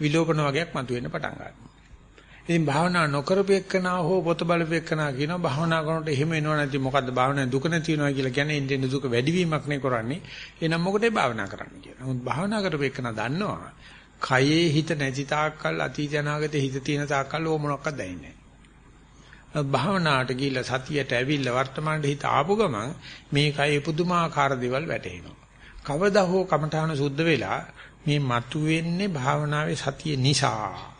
විලෝපන වගේක් මතුවෙන්න පටන් ගන්නවා. ඉතින් භාවනා නොකරපු එක්කනා හෝ පොත බලපු එක්කනා කියනවා භාවනා කරනකොට එහෙම එනව නැති මොකද්ද භාවනා දුක නැති වෙනවා කියලා කියන්නේ ඉන්දියන් දුක වැඩිවීමක් නේ කරන්නේ. එහෙනම් මොකටද භාවනා කරන්නේ කියලා. නමුත් භාවනා කරපු එක්කනා දන්නවා කයේ හිත නැති තාක්කල් අතීත අනාගතේ හිත තියෙන තාක්කල් ඕ මොනක්වත් දැනෙන්නේ. භාවනාවට ගිහිල්ලා සතියට ඇවිල්ලා වර්තමානයේ හිත ආපු ගමන් මේ කයේ පුදුමාකාර දේවල් වැටෙනවා. කවදා හෝ කමඨාන සුද්ධ වෙලා මේ මතුවෙන්නේ භාවනාවේ සතිය නිසා.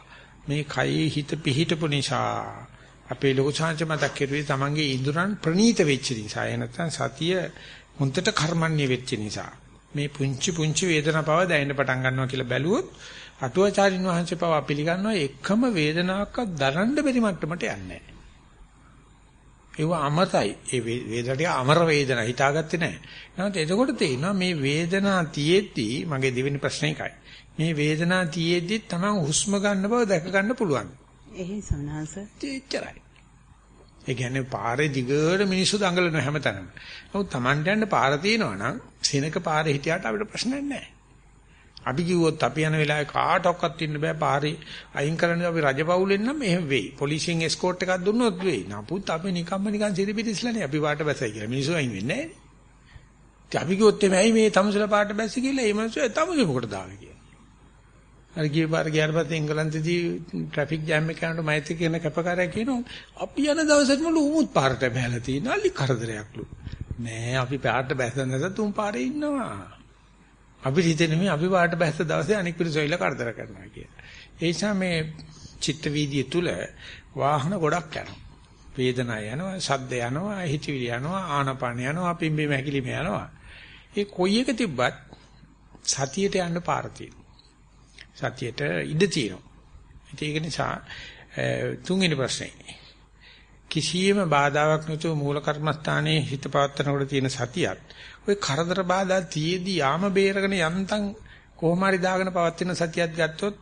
මේ කයේ හිත පිහිටපු නිසා. අපේ ලෝක chance මතක් කරුවේ තමන්ගේ ඉඳුරන් ප්‍රනීත වෙච්ච නිසා. එ නැත්නම් සතිය හොන්තට කර්මන්නේ වෙච්ච නිසා. මේ පුංචි පුංචි වේදනා පව දැනෙන්න පටන් ගන්නවා කියලා බැලුවොත් අටුවාචාරින් වහන්සේ පව පිළිගන්නවා එකම වේදනාවක්වත් දරන්න බැරි මට්ටමට යන්නේ නැහැ. ඒව අමතයි. ඒ වේදනාවට අමර වේදනා හිතාගත්තේ නැහැ. නමුත් එතකොට තේිනවා මේ වේදනා තියෙද්දි මගේ දෙවෙනි ප්‍රශ්නේ එකයි. මේ වේදනා තියෙද්දි තමයි හුස්ම ගන්න බව දැක ගන්න පුළුවන්. එහේ සමනහස. එච්චරයි. ඒ කියන්නේ පාරේ දිගට මිනිස්සු දඟලන හැමතැනම. නමුත් Tamanට යන්න පාර තියෙනවා නම් සෙනක පාරේ හිටියට අපිට ප්‍රශ්නයක් නැහැ. අපි කිව්වොත් අපි යන වෙලාවේ කාටවත් ඉන්න බෑ පාරේ අයින් කරන්න අපි රජපෞලෙන් නම් එහෙම වෙයි. පොලිසියෙන් එස්කෝට් එකක් දුන්නොත් වෙයි. නමුත් අපි නිකම්ම නිකන් සිරිපිටිස්ලානේ අපි පාට බැසයි කියලා. මිනිස්සු අයින් වෙන්නේ නැහැ. අපි කිව්වොත් එමේ මේ තමුසල පාට බැසි කියලා ඒ මිනිස්සු තමුසෙ මොකටද ආවේ කියලා. අර ගිය පාර ගියාට පස්සේ එංගලන්තදී ට්‍රැෆික් ජෑම් එක යනකොට මෛත්‍රී කියන කැපකාරයා කියනවා අපි යන දවසට මුළු උමුත් පාරට බහැලා තියෙනවා අලි කරදරයක්ලු. නෑ අපි පාරට බැස්ස නැත තුන් පාරේ ඉන්නවා. අපි හිතන්නේ මේ අපි පාරට බැස්ස දවසේ අනික් පිරිසොයිල කරදර කරනවා කියලා. ඒ නිසා මේ චිත්ත වීදිය තුල වාහන ගොඩක් යනවා. වේදනාව යනවා, ශබ්ද යනවා, හිතවිලි යනවා, ආනපාන යනවා, පිම්බීම හැකිලිම යනවා. ඒ කොයි එක තිබ්බත් සතියට යන්න පාර සතියට ඉඩ තියෙනවා. ඒක නිසා තුන්වෙනි ප්‍රශ්නේ කිසියම් බාධාවක් නැතුව මූල කර්මස්ථානයේ හිත පවත්නකොට තියෙන සතියත් ওই කරදර බාධා තියේදී යාම බේරගෙන යන්තම් කොහොම හරි දාගෙන පවත්න සතියත් ගත්තොත්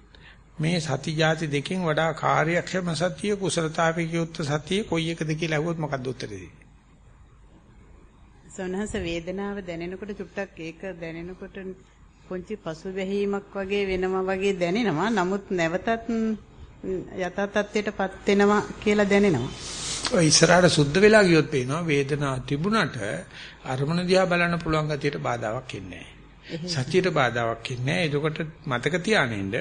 මේ සති જાති දෙකෙන් වඩා කාර්යක්ෂම සතිය කුසලතාවේ යුක්ත සතිය කොයි එකද කියලා අහුවොත් මොකද්ද උත්තරේ දෙන්නේ? සොනහස වේදනාව දැනෙනකොට චුට්ටක් ඒක දැනෙනකොට පුංචි පසුබැහැීමක් වගේ වෙනවා වගේ දැනෙනවා. නමුත් නැවතත් යථා තත්ත්වයටපත් වෙනවා කියලා දැනෙනවා. ඔය ඉස්සරහට සුද්ධ වෙලා ගියොත් පේනවා වේදනාව තිබුණට අරමුණ දිහා බලන්න පුළුවන් ගතියට බාධාවක් එන්නේ නැහැ. සතියට බාධාවක් ඉන්නේ නැහැ. එතකොට මතක තියානින්න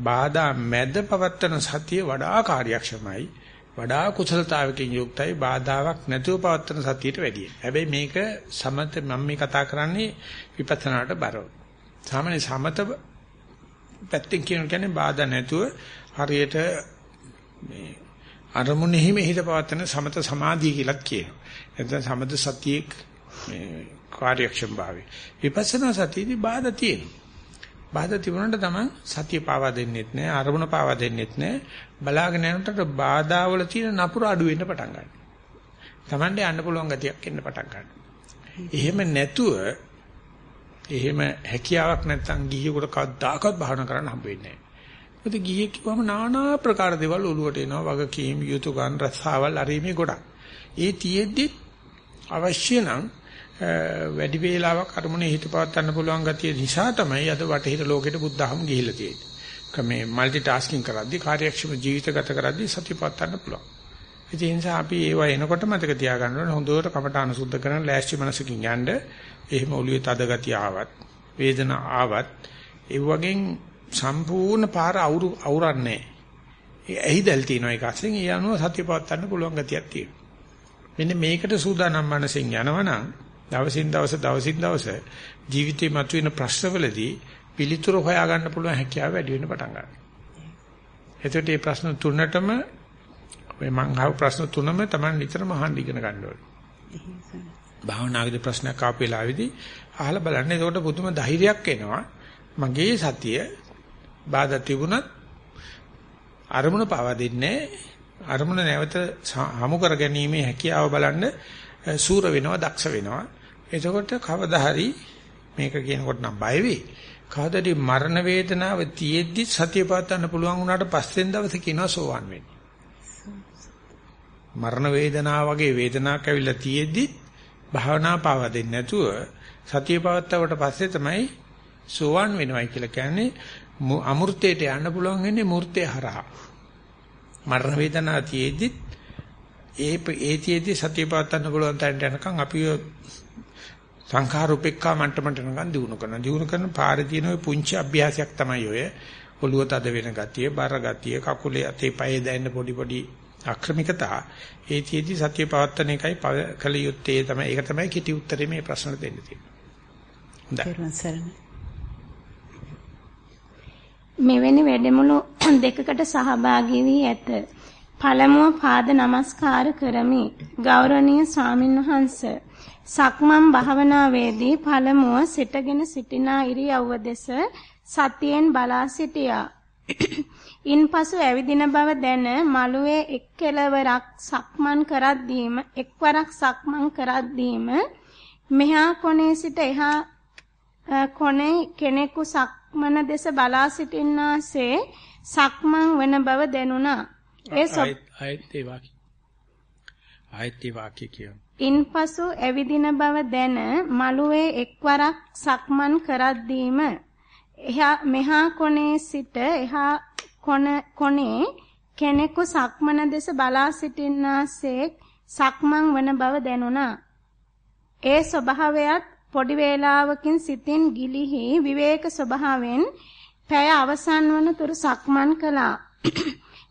බාධා මැද පවත්තන සතිය වඩා කාර්යක්ෂමයි. වඩා කුසලතාවකින් යුක්තයි බාධාවක් නැතුව පවත්තන සතියට වැඩිය. හැබැයි මේක සමත මම මේ කතා කරන්නේ විපස්සනාට බරව. සාමාන්‍ය සමත පැත්තෙන් කියන්නේ බාධා නැතුව හරියට මේ අරමුණෙහිම හිත පවත්තන සමත සමාධිය කියලා කියනවා. නැත්නම් සමත සතියේ මේ කාර්යක්ෂම භාවය. විපස්සනා සතියේදී බාධා තියෙනවා. බාධා තිබුණාට තමයි සතිය පාවා දෙන්නෙත් නෑ අරමුණ පාවා දෙන්නෙත් නෑ බලාගෙන යනකොට බාධා වල තියෙන නපුර අඩු වෙන්න පටන් ගන්නවා. Tamande යන්න පුළුවන් ගතියක් එන්න පටන් ගන්නවා. එහෙම නැතුව එහෙම හැකියාවක් නැත්තම් ගිහියෙකුට කවදාකවත් භාවනා කරන්න හම්බ වෙන්නේ නෑ. මොකද ගියේ කිව්වම নানা ප්‍රකාර දේවල් ඔලුවට එනවා වගකීම් යුතුයකම් රස්සාවල් අරීමේ ගොඩක්. ඒ තියෙද්දි අවශ්‍ය නම් වැඩි වේලාවක් අරමුණේ හිත පවත්වන්න පුළුවන් ගතිය නිසා තමයි අද වටහිර ලෝකෙට බුද්ධහම ගිහිල්ලා තියෙන්නේ. මේ মালටි ටාස්කින් කරද්දී කාර්යක්ෂම ජීවිත ගත කරද්දී සතිය පවත්වන්න පුළුවන්. ඒ නිසා අපි ඒවා එනකොට මතක තියාගන්න ඕනේ හොඳට කමටහන සුද්ධ කරන ලෑස්ති මනසකින් යන්න. එහෙම ඔළුවේ තද ගතිය ආවත්, වේදනාව ආවත් ඒ වගේ සම්පූර්ණ පාර අවුරු අවුරන්නේ. ඒ ඇහිදල් තියෙනවා ඒක අස්සෙන් ඒ අනුව සතිය පවත්වන්න පුළුවන් ගතියක් තියෙනවා. මෙන්න මේකට සූදානම් මනසෙන් යනවනම් දවසින් දවස දවසින් දවස ජීවිතේ මතුවෙන ප්‍රශ්නවලදී පිළිතුරු හොයාගන්න පුළුවන් හැකියාව වැඩි වෙන්න පටන් ගන්නවා. එතකොට මේ ප්‍රශ්න තුනටම මේ මං අහපු ප්‍රශ්න තුනම Taman නිතරම අහන්න ඉගෙන ගන්න ඕනේ. භාවනාවේදී ප්‍රශ්නයක් ආපු වෙලාවේදී අහලා බලන්න. එතකොට පුදුම ධෛර්යයක් එනවා. මගේ සතිය බාධා තිබුණත් අරමුණ පාවා දෙන්නේ අරමුණ නැවත හමු කර ගැනීමේ හැකියාව බලන්න සූර වෙනවා දක්ෂ වෙනවා එතකොට කවදා හරි මේක කියනකොට නම් බය වෙයි. කවදාදී මරණ වේදනාව තියෙද්දි සතිය පවත්වන්න පුළුවන් වුණාට පස්සෙන් දවසේ කියනවා සෝවන් වෙන්නේ. මරණ වේදනාව වගේ වේදනාවක් ඇවිල්ලා තියෙද්දි භාවනා පාවා දෙන්නේ නැතුව සතිය පවත්වවට පස්සේ තමයි සෝවන් වෙනවයි කියලා කියන්නේ අමෘතයට යන්න පුළුවන් වෙන්නේ මූර්තය හරහා. මරණ වේදනාව තියෙද්දි ඒ ඒතියෙදි සතිය පවත්වන්න පුළුවන් තැනට යනකම් අපි සංඛාර උපේක්ඛා මට්ටමට යනකම් දිනු කරනවා. දිනු කරන පාරේ තියෙන ওই පුංචි අභ්‍යාසයක් තමයි ඔය. ඔළුව තද වෙන ගතිය, බර ගතිය, කකුලේ අතේ පයේ දැනෙන පොඩි පොඩි අක්‍රමිකතා. ඒතියෙදි සතිය පවත්වන එකයි කල යුත්තේ තමයි. ඒක තමයි කිටි උත්තරේ මේ ප්‍රශ්නට දෙන්න තියෙන්නේ. හොඳයි. මෙවැනි වැඩමුළු <clears throat> දෙකකට සහභාගී වී ඇත. පළමුව පාද නමස්කාර කරමි. ගෞරවනීය ස්වාමින්වහන්ස සක්මන් භාවනාවේදී පළමුව සිටගෙන සිටිනා ඉරියව්ව දෙස සතියෙන් බලා සිටියා. <clears throat> ඉන්පසු ඇවිදින බව දැන මළුවේ එක් කෙළවරක් සක්මන් කරද්දීම එක්වරක් සක්මන් කරද්දීම මෙහා කොනේ සිට එහා කොනේ කෙනෙකු සක්මන දෙස බලා සිටින්නාසේ සක්මන් වන බව දැනුණා. ඒ ආයත් ඒ වාක්‍ය. ආයත් ඒ වාක්‍ය කියමු. ඉන්පසු ඇවිදින බව දැන මළුවේ එක්වරක් සක්මන් කරද්දීම එහා මෙහා කොනේ සිට එහා කොනේ කෙනෙකු සක්මන දෙස බලා සිටින්නාසේ සක්මන් වන බව දැනුණා. ඒ ස්වභාවයත් පොඩි වේලාවකින් සිතින් ගිලිහි විවේක ස්වභාවයෙන් පැය අවසන් වන තුරු සක්මන් කළා.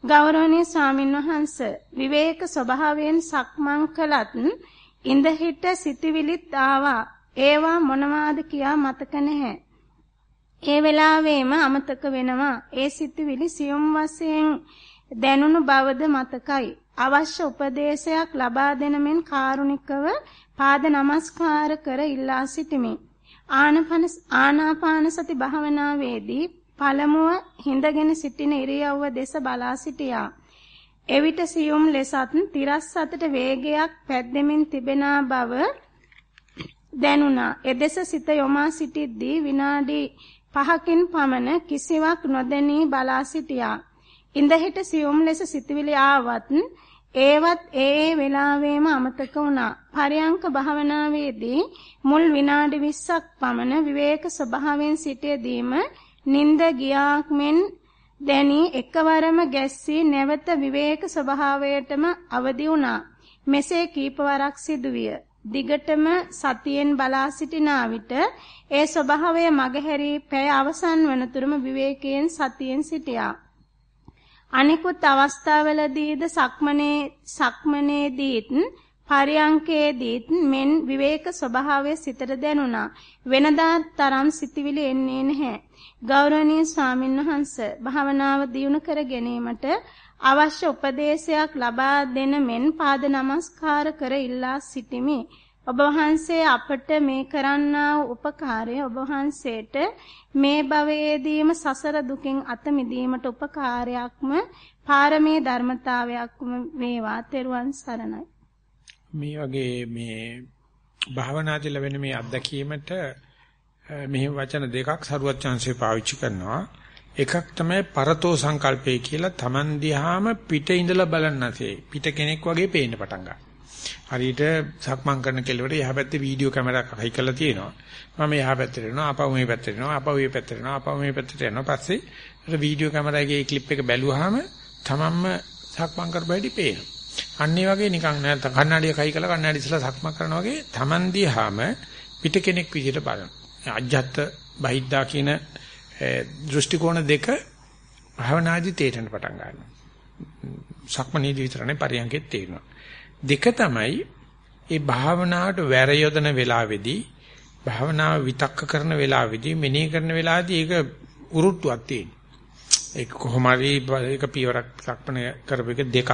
ගෞරවනීය ස්වාමින්වහන්ස විවේක ස්වභාවයෙන් සක්මන් කළත් ඉඳ හිට සිතවිලිත් ආවා. ඒවා මොනවාද කියා මතක නැහැ. ඒ වෙලාවෙම අමතක වෙනවා. ඒ සිතවිලි සියුම් වශයෙන් දැනුණු බවද මතකයි. අවශ්‍ය උපදේශයක් ලබා දෙන මෙන් කාරුණිකව පාද නමස්කාර කර ඉල්ලා සිටිමි ආනපන ආනාපාන සති භාවනාවේදී පළමුව හිඳගෙන සිටින ඉරියව්ව දෙස බලා සිටියා. එවිට සියුම් ලෙසත් තිරස් අතට වේගයක් පැද්දෙමින් තිබෙනා බව දැනුණා. එදෙස සිත යොමා සිටිද්දී විනාඩි 5කින් පමණ කිසිවක් නොදැනී බලා සිටියා. ඉඳහිට සියුම් ලෙස සිතවිලි ආවත් ඒවත් ඒ ඒ වෙලාවෙම අමතක වුණා. පරයන්ක භාවනාවේදී මුල් විනාඩි 20ක් පමණ විවේක ස්වභාවයෙන් සිටියදීම නිନ୍ଦ ගියාක් මෙන් දැනි එකවරම ගැස්සී නැවත විවේක ස්වභාවයටම අවදි වුණා. මෙසේ කීපවරක් සිදුවිය. දිගටම සතියෙන් බලා සිටිනා විට ඒ ස්වභාවය මගහැරී පැය අවසන් වනතුරුම විවේකයෙන් සතියෙන් සිටියා. අනිකුත් අවස්ථාවලදීද සක්මනේ සක්මනේදීත් පරියංකේදීත් මෙන් විවේක ස්වභාවය සිතට දැනුණා. වෙනදා තරම් සිතිවිලි එන්නේ නැහැ. ගෞරවනීය ස්වාමින්වහන්ස භාවනාව දියුණු කර ගැනීමට අවශ්‍ය උපදේශයක් ලබා දෙන මෙන් පාද නමස්කාර කර ඉල්ලා සිටිමි. ඔබ වහන්සේ අපට මේ කරන්නා වූ උපකාරය ඔබ වහන්සේට මේ භවයේදීම සසර දුකින් අත මිදීමට උපකාරයක්ම පාරමී ධර්මතාවයක්ම වේවා. තෙරුවන් සරණයි. මේ වගේ මේ භාවනාදී ලැබෙන මේ අත්දැකීමට මෙහි වචන දෙකක් සරුවත් chance පාවිච්චි කරනවා. එකක් තමයි පරතෝ සංකල්පය කියලා Taman දිහාම පිට ඉඳලා බලන්නසේ පිට කෙනෙක් වගේ පේන්න පටන් ගන්නවා. හරියට සක්මන් කරන කෙලවර එහා පැත්තේ වීඩියෝ කැමරාවක් හයි කරලා තියෙනවා. මම එහා පැත්තට යනවා, අපව මේ පැත්තට යනවා, අපව මේ පැත්තට යනවා, අපව මේ පැත්තට යනවා. පස්සේ අර වීඩියෝ කැමරාවේ ක්ලිප් එක බැලුවාම තමන්ම සක්මන් කරපැඩි පේනවා. අන්න ඒ වගේ නිකන් නැත්නම් කන්නඩිය කයි කරලා කන්නඩි ඉස්සලා සක්මන් කරනවා වගේ තමන් දිහාම පිට කෙනෙක් විදිහට බලනවා. අජ්ජත් බහිද්දා කියන දෘෂ්ටි කෝණ දෙක භවනාදි තේරෙන්න පටන් ගන්නවා. සක්මනීදී විතරනේ පරියන්කෙත් තේරෙනවා. දෙක තමයි ඒ භාවනාවට වැර යොදන වෙලාවේදී භාවනාව විතක්ක කරන වෙලාවේදී මෙනෙහි කරන වෙලාවේදී ඒක උරුට්ටුවක් තියෙන. ඒක කොහොම හරි ඒක පියවරක් සක්මන කරපු එක දෙකක්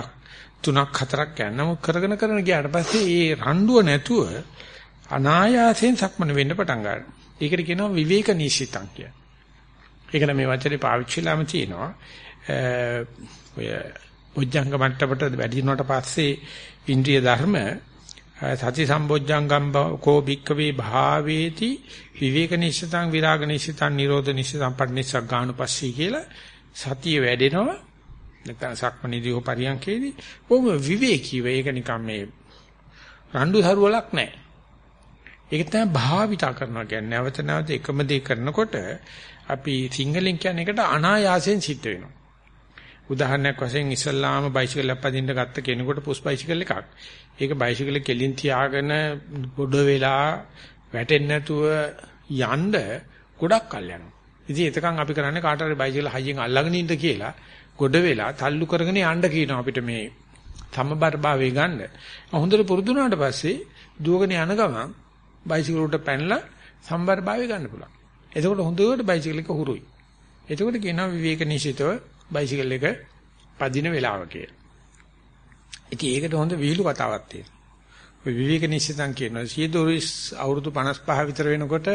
තුනක් හතරක් යන නමුත් කරගෙන කරගෙන ගියාට පස්සේ ඒ රණ්ඩුව නැතුව අනායාසයෙන් සක්මන වෙන්න පටන් ගන්නවා. ඒකට කියනවා විවේක නිශ්චිතං කිය. ඒකට මේ වචනේ පාවිච්චිලාම තියෙනවා. ඔය බොජ්ජංග මට්ටමට වැඩි වුණාට පස්සේ ඉන්ද්‍රිය ධර්ම සති සම්බොජ්ජංගම් කෝ භික්කවේ භාවේති විවේක නිශ්චිතං විරාග නිශ්චිතං නිරෝධ නිශ්චිතං පටිනිස්සග්ගානුපස්සී කියලා සතිය වැඩෙනවා නැත්නම් සක්මණේදී හෝ පරියන්කේදී බොහොම විවේකීව ඒක නිකන් මේ රණ්ඩු සරුවලක් නැහැ. ඒක තමයි භාවිතා කරනවා කියන්නේ නැවත නැවත එකම දේ කරනකොට අපි සිංහලෙන් කියන එකට අනායාසයෙන් සිද්ධ වෙනවා. උදාහරණයක් වශයෙන් ඉස්සල්ලාම බයිසිකලයක් පදින්න ගත්ත කෙනෙකුට පුස් බයිසිකල් එකක්. ඒක බයිසිකලේ කෙලින් තියාගෙන ගොඩ වෙලා වැටෙන්නේ නැතුව යන්න ගොඩක් කල් යනවා. ඉතින් එතකන් අපි කරන්නේ කාට හරි බයිසිකල් හයියෙන් අල්ලගෙන ඉන්න කියලා ගොඩ වෙලා තල්ලු කරගෙන යන්න කියනවා අපිට මේ සමබරභාවය ගන්න. හොඳට පුරුදු වුණාට පස්සේ දුවගෙන යන ගමන් බයිසිකල් උඩ පැනලා සම්බරභාවය ගන්න පුළුවන්. එතකොට හොඳට බයිසිකල් එක හුරුයි. එතකොට කියනවා විවේක නිශ්චිතව බයිසිකල් එක පදින වෙලාව කියලා. ඉතින් ඒකට හොඳ විහිළු කතාවක් තියෙනවා. ඔය විවේක නිශ්චිතං කියනවා. සියදොරිස් අවුරුදු 55 විතර වෙනකොට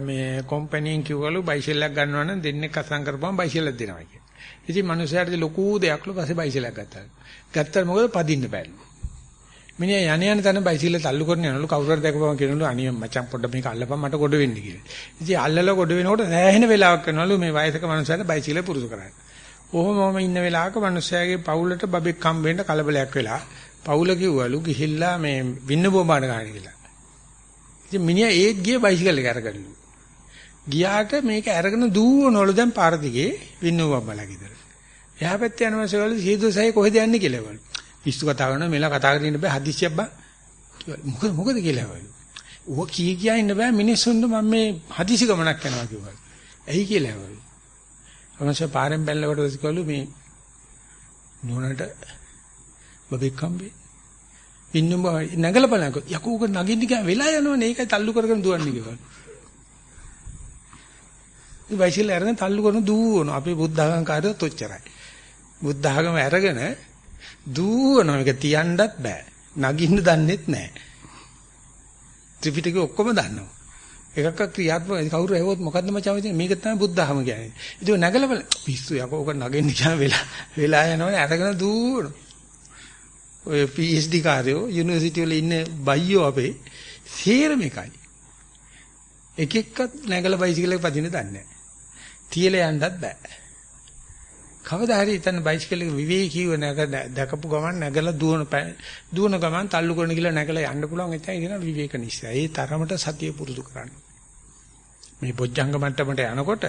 මේ කම්පැනිෙන් කිව්වලු බයිසිකල් එකක් ගන්නවා නම් දෙන්නෙක් අසං කරපුවම බයිසිකල් එකක් දෙනවා කියලා. ඉතින් මිනිස්සුන්ට ලොකු දෙයක්ලු පස්සේ බයිසිකල් එකක් ගත්තා. ගත්තා මොකද පදින්න බැල්ලු. මිනිහා යණ යන තැන බයිසිකල් තල්ලු කරන යනලු කවුරු හරි දැකපුවම කියනලු අනිය මචං පොඩ්ඩ මේක අල්ලපන් මට ගොඩ වෙන්න කියලා. ඉතින් අල්ලලා ගොඩ වෙනකොට සෑහෙන වෙලාවක් කරනලු මේ වයසක මනුස්සයන්ට බයිසිකල් පුරුදු කරන්නේ. ඔහොමම ඉන්න වෙලාවක මිනිස්සයාගේ පවුලට බබෙක් හම් වෙන්න කලබලයක් වෙලා පවුල කිව්වලු ගිහිල්ලා මේ වින්න බෝම්බාන ගන්න කියලා. ඉතින් මිනිහා ඒත් ගියේ බයිසිකල් එක අරගන්නලු. ගියාට මේක අරගෙන දුවනවලු දැන් පාර දිගේ වින්න බෝම්බලා ගෙදර. එහා පැත්තේ යනවසවලු සීදුසයි කොහෙද යන්නේ කියලා වළු. පිස්සු කතා කරනවා මෙලා කතා කරගෙන ඉන්න බෑ හදිස්සියක් බා. මොකද මොකද කියලා වළු. ඌ කී කියා ඉන්න බෑ මිනිස්සුන්ට මම මේ හදිසි ගමනක් යනවා කිව්වා. ඇයි කියලා වළු. අවශ්‍ය පාරෙන් බැලනකොට විසිකලු මේ නෝනට බබෙක් හම්බේ. ඉන්නම නැගලා බලනකො යකෝ උක නගින්න ගියා වෙලා යනවනේ ඒකයි තල්ලු කරගෙන දුවන්නේ කියලා. මේ වයිසිල් අරගෙන තල්ලු කරන දුවන අපේ බුද්ධ ආගම් කාර්යයත් ඔච්චරයි. බුද්ධ ආගම අරගෙන දුවන මේක තියන්නත් බෑ. නගින්න දන්නෙත් නෑ. ත්‍රිපිටකේ ඔක්කොම දන්නවා. එකක් ක්‍රියාත්මක කවුරු ඇහුවොත් මොකද්ද මචං ඉතින් මේක තමයි බුද්ධ ධර්ම කියන්නේ. ඉතින් නැගලා බල පිස්සු යකෝ ඔක නගෙන්න කියන වෙලා <laughs> වෙලා යනවනේ අරගෙන දුවන. ඔය PhD කාර්යෝ යුනිවර්සිටි වල ඉන්න බයියෝ අපේ සේරම එකයි. එක එක්කත් නැගලා බයිසිකල් එක පදින්න දන්නේ නැහැ. තියලා යන්නත් බෑ. කවදා හරි ඉතින් බයිසිකල් එක විවේකීව නැග දැකපු ගමන් නැගලා දුවන දුවන ගමන් තල්ලු කරන කියලා නැගලා යන්න පුළුවන් එතන කියන විවේක නිසා. ඒ තරමට සතිය පුරුදු කරන්න. මේ බොජ්ජංග මට්ටමට යනකොට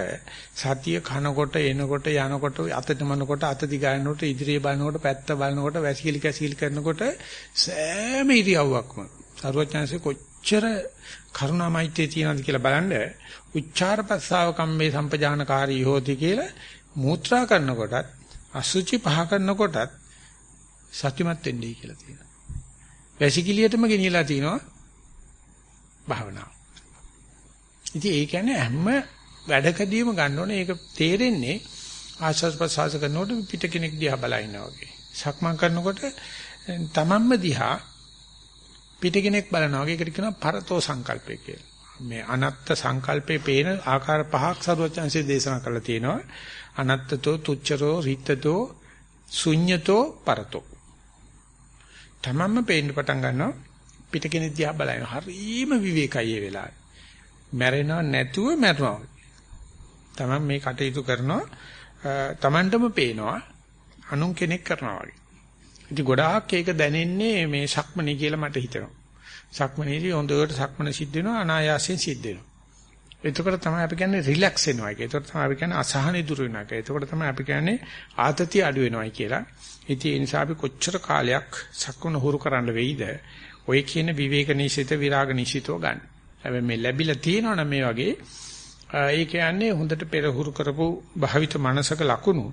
සතිය කනකොට එනකොට යනකොට අතට මනකොට අත දිගායනකොට ඉදිරිය බලනකොට පැත්ත බලනකොට වැසිකිලි කැසිකිලි කරනකොට සෑම ඉරියව්වක්ම සරුවචාන්සේ කොච්චර කරුණාමයිත්‍යය තියනවද කියලා බලන්න උච්චාර පස්සාව කම්මේ සම්පජානකාරී හෝති කියලා මූත්‍රා කරනකොටත් අසුචි පහ කරනකොටත් සත්‍යමත් වෙන්නයි කියලා තියෙනවා. වැසිකිළියටම ගෙනියලා තිනවා භාවනාව. ඉතින් ඒ කියන්නේ හැම වැඩකදීම ගන්න ඕනේ ඒක තේරෙන්නේ ආශස් ප්‍රසවාස කරනකොට පිට කෙනෙක් දිහා බලා ඉන්නවා වගේ. සක්මන් කරනකොට තමන්ම දිහා පිට කෙනෙක් බලනවා වගේ ඒකට කියනවා පරතෝ සංකල්පය කියලා. මේ අනත්ත් සංකල්පේ පේන ආකාර පහක් සරුවචන්සේ දේශනා කරලා තියෙනවා. අනත්තතෝ තුච්චරෝ රිත්තතෝ ශුඤ්ඤතෝ පරතෝ. තමන්ම පේන්න පටන් ගන්නවා පිට කෙනෙක් දිහා බලන හරීම විවේකයි ඒ වෙලාවේ. මැරෙනව නැතුව මැරනවා. තමන් මේ කටයුතු කරනවා තමන්ටම පේනවා අනුන් කෙනෙක් කරනවා වගේ. ඉතින් ගොඩාක් ඒක දැනෙන්නේ මේ සක්මනේ කියලා මට හිතෙනවා. සක්මනේදී හොඳට සක්මන සිද්ධ වෙනවා අනායාසයෙන් සිද්ධ වෙනවා. එතකොට තමයි අපි කියන්නේ රිලැක්ස් වෙනවා කියලා. එතකොට තමයි අපි කියන්නේ අසහනෙ දුර වෙනවා කියලා. එතකොට තමයි අපි කියන්නේ ආතතිය අඩු වෙනවායි කියලා. ඉතින් ඒ නිසා අපි කොච්චර කාලයක් සක්මන හුරු කරන්න වෙයිද? ඔය කියන විවේක නිසිත විරාග නිසිතව ගන්න. හැබැයි මේ ලැබිලා තියෙනවනම් මේ වගේ ඒ කියන්නේ හොඳට පෙරහුරු කරපු භාවිත මනසක ලකුණු.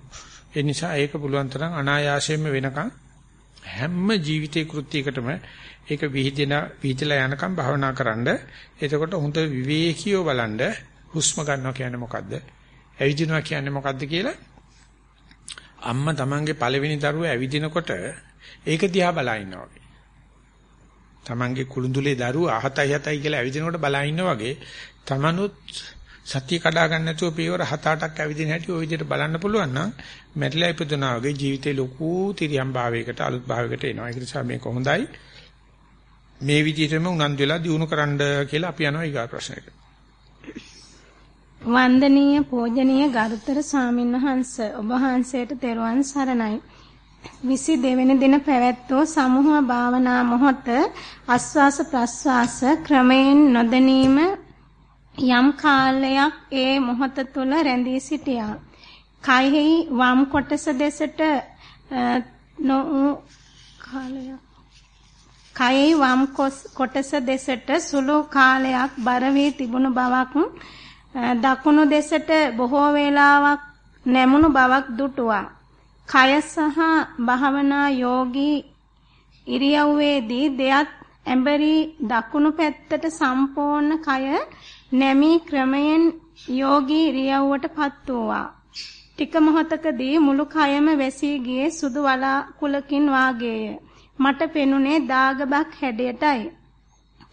ඒ නිසා ඒක පුළුවන් තරම් අනායාසයෙන්ම වෙනකන් හැම ජීවිතේ කෘත්‍යයකටම ඒක විහිදෙන විහිදලා යනකම් භාවනා කරන්න. එතකොට හොඳ විවේකීව බලන්න හුස්ම ගන්නවා කියන්නේ මොකද්ද? ඇවිදිනවා කියන්නේ මොකද්ද කියලා අම්මා තමන්ගේ පළවෙනි දරුවා ඇවිදිනකොට ඒක දිහා බලා ඉන්නවා වගේ. තමන්ගේ කුළුඳුලේ දරුවා 7යි 7යි කියලා ඇවිදිනකොට බලා ඉන්නා වගේ තමනුත් සතිය කඩා ගන්න නැතුව පියවර 7-8ක් ඇවිදින හැටි ওই විදිහට බලන්න පුළුවන් නම් මැරිලා ඉපදුනා වගේ ජීවිතේ ලොකු තිරියම් භාවයකට අලුත් භාවයකට එනවා. ඒක නිසා මේක හොඳයි. මේ විදිහටම උනන්දු වෙලා දිනු කරන්න කියලා අපි යනවා ඊගා ප්‍රශ්නෙට. වන්දනීය පූජනීය ගරුතර ස්වාමින්වහන්ස ඔබ වහන්සේට තෙරුවන් සරණයි. 22 වෙනි දින පැවැත්වූ සමූහ භාවනා මොහොත ආස්වාස ප්‍රස්වාස ක්‍රමයෙන් නොදැනීම යම් කාලයක් ඒ මොහොත තුල රැඳී සිටියා. කයෙහි වම් කොටස දෙසට නො කාලයක් කයෙහි වම් කොටස දෙසට සුළු කාලයක් බර වී තිබුණු බවක් දකුණු දෙසට බොහෝ වේලාවක් නැමුණු බවක් දුටුවා. කය සහ භාවනා යෝගී ඉරියව්වේදී දෙයත් ඇඹරි දකුණු පැත්තට සම්පූර්ණ කය නැමී ක්‍රමයෙන් යෝගී ඉරියව්වටපත් වූවා. ටික මොහොතකදී මුළු කයම වැසී ගියේ සුදු වලාකුලකින් වාගේය. මට පෙනුනේ දාගබක් හැඩයටයි.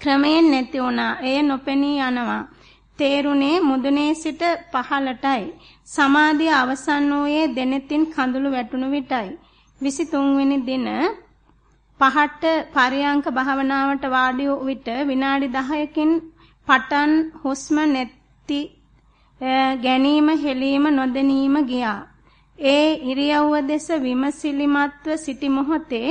ක්‍රමයෙන් නැති වුණා. එය නොපෙනී යනවා. තේරුනේ මුදුනේ සිට පහළටයි. සමාධිය අවසන් වූයේ දෙනෙතින් කඳුළු වැටුණු විටයි. 23 වෙනි දින පහට පරියංක භාවනාවට වාඩි වූ විට විනාඩි 10කින් පටන් හුස්ම නැති ගැනීම හෙලීම නොදැනීම ගියා. ඒ ඉරියව්ව දෙස විමසිලිමත්ව සිටි මොහොතේ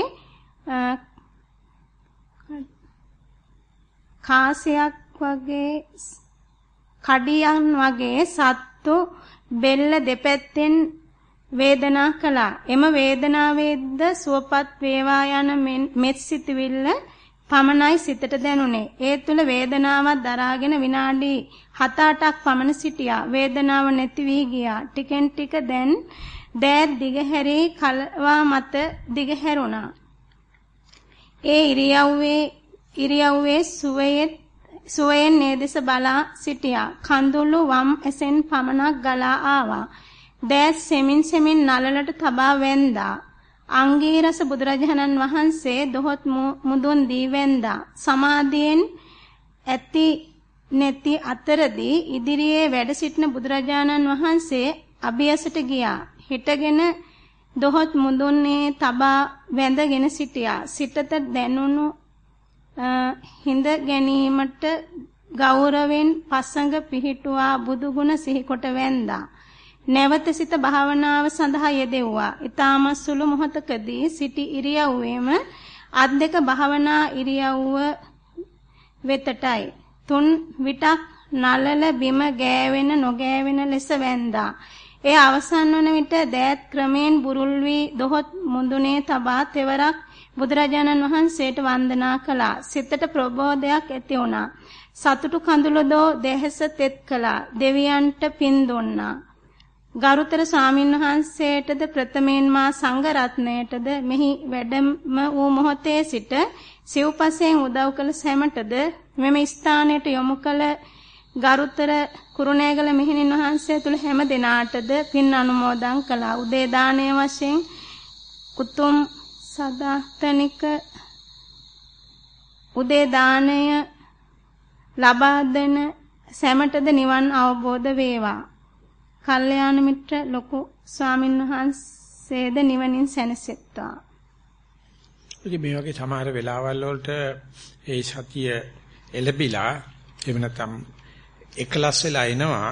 කාසයක් වගේ කඩියන් වගේ සත්තු බෙල්ල දෙපැත්තෙන් වේදනා කළා. එම වේදනාවේද සුවපත් වේවා යන මෙත් සිතවිල්ල පමණයි සිතට දැනුනේ. ඒ තුල වේදනාවක් දරාගෙන විනාඩි 7-8ක් පමණ සිටියා. වේදනාව නැති වී ගියා. ටිකෙන් ටික දැන් දෑත් දිගහැරි කලවා මත දිගහැරුණා. ඒ ඉරියව්වේ ඉරියව්වේ සුවයේ සුවයෙන් නේදස බලා සිටියා. කඳුළු වම් ඇසෙන් පමණක් ගලා ආවා. දෑස් සෙමින් සෙමින් නලලට තබා වැන්දා. අංගීරස බුදුරජාණන් වහන්සේ දොහොත් මුදුන් දී වැන්දා. සමාධියෙන් ඇති නැති අතරදී ඉදිරියේ වැඩ සිටින බුදුරජාණන් වහන්සේ අභියසට ගියා. හිටගෙන දොහොත් මුදුන්නේ තබා වැඳගෙන සිටියා. සිතට දැනුණු හිඳ ගැනීමට ගෞරවෙන් පසඟ පිහිටුවා බුදුගුණ සිහිකොට වැන්දා. නැවත සිත භාවනාව සඳහා යෙදෙව්වා. ඊටම සුළු මොහොතකදී සිටි ඉරියව්වෙම අත් දෙක භාවනා ඉරියව්ව වෙතටයි. තුන් විටක් නලල බිම ගෑවෙන නොගෑවෙන ලෙස වැන්දා. ඒ අවසන් වන විට දෑත් ක්‍රමෙන් බුරුල් වී දොහොත් මුදුනේ තබා තෙවරක් බුදුරජාණන් වහන්සේට වන්දනා කළා. සිතට ප්‍රබෝධයක් ඇති වුණා. සතුටු කඳුලදෝ දෙහස තෙත් කළා. දෙවියන්ට පින් දුන්නා. ගරුතර ස්වාමින්වහන්සේටද ප්‍රථමයෙන් මා සංඝ රත්නයටද මෙහි වැඩම වූ මොහොතේ සිට සිව්පසෙන් උදව් කළ සැමටද මෙම ස්ථානයට යොමු කළ ගරුතර කුරුණෑගල මෙහෙණින් වහන්සේ තුල හැම දිනාටද පින් අනුමෝදන් කළා. උදේ දාණය වශයෙන් උතුම් සදාතනික උදේ දාණය ලබා දෙන සැමටද නිවන් අවබෝධ වේවා. කල්යාණ මිත්‍ර ලොකු ස්වාමින් වහන්සේද නිවනින් සැනසෙත්වා. ඉතින් මේ වගේ සමහර වෙලාවල් වලට ඒ සතිය එළබිලා එහෙම නැත්නම් එකලස් වෙලා එනවා.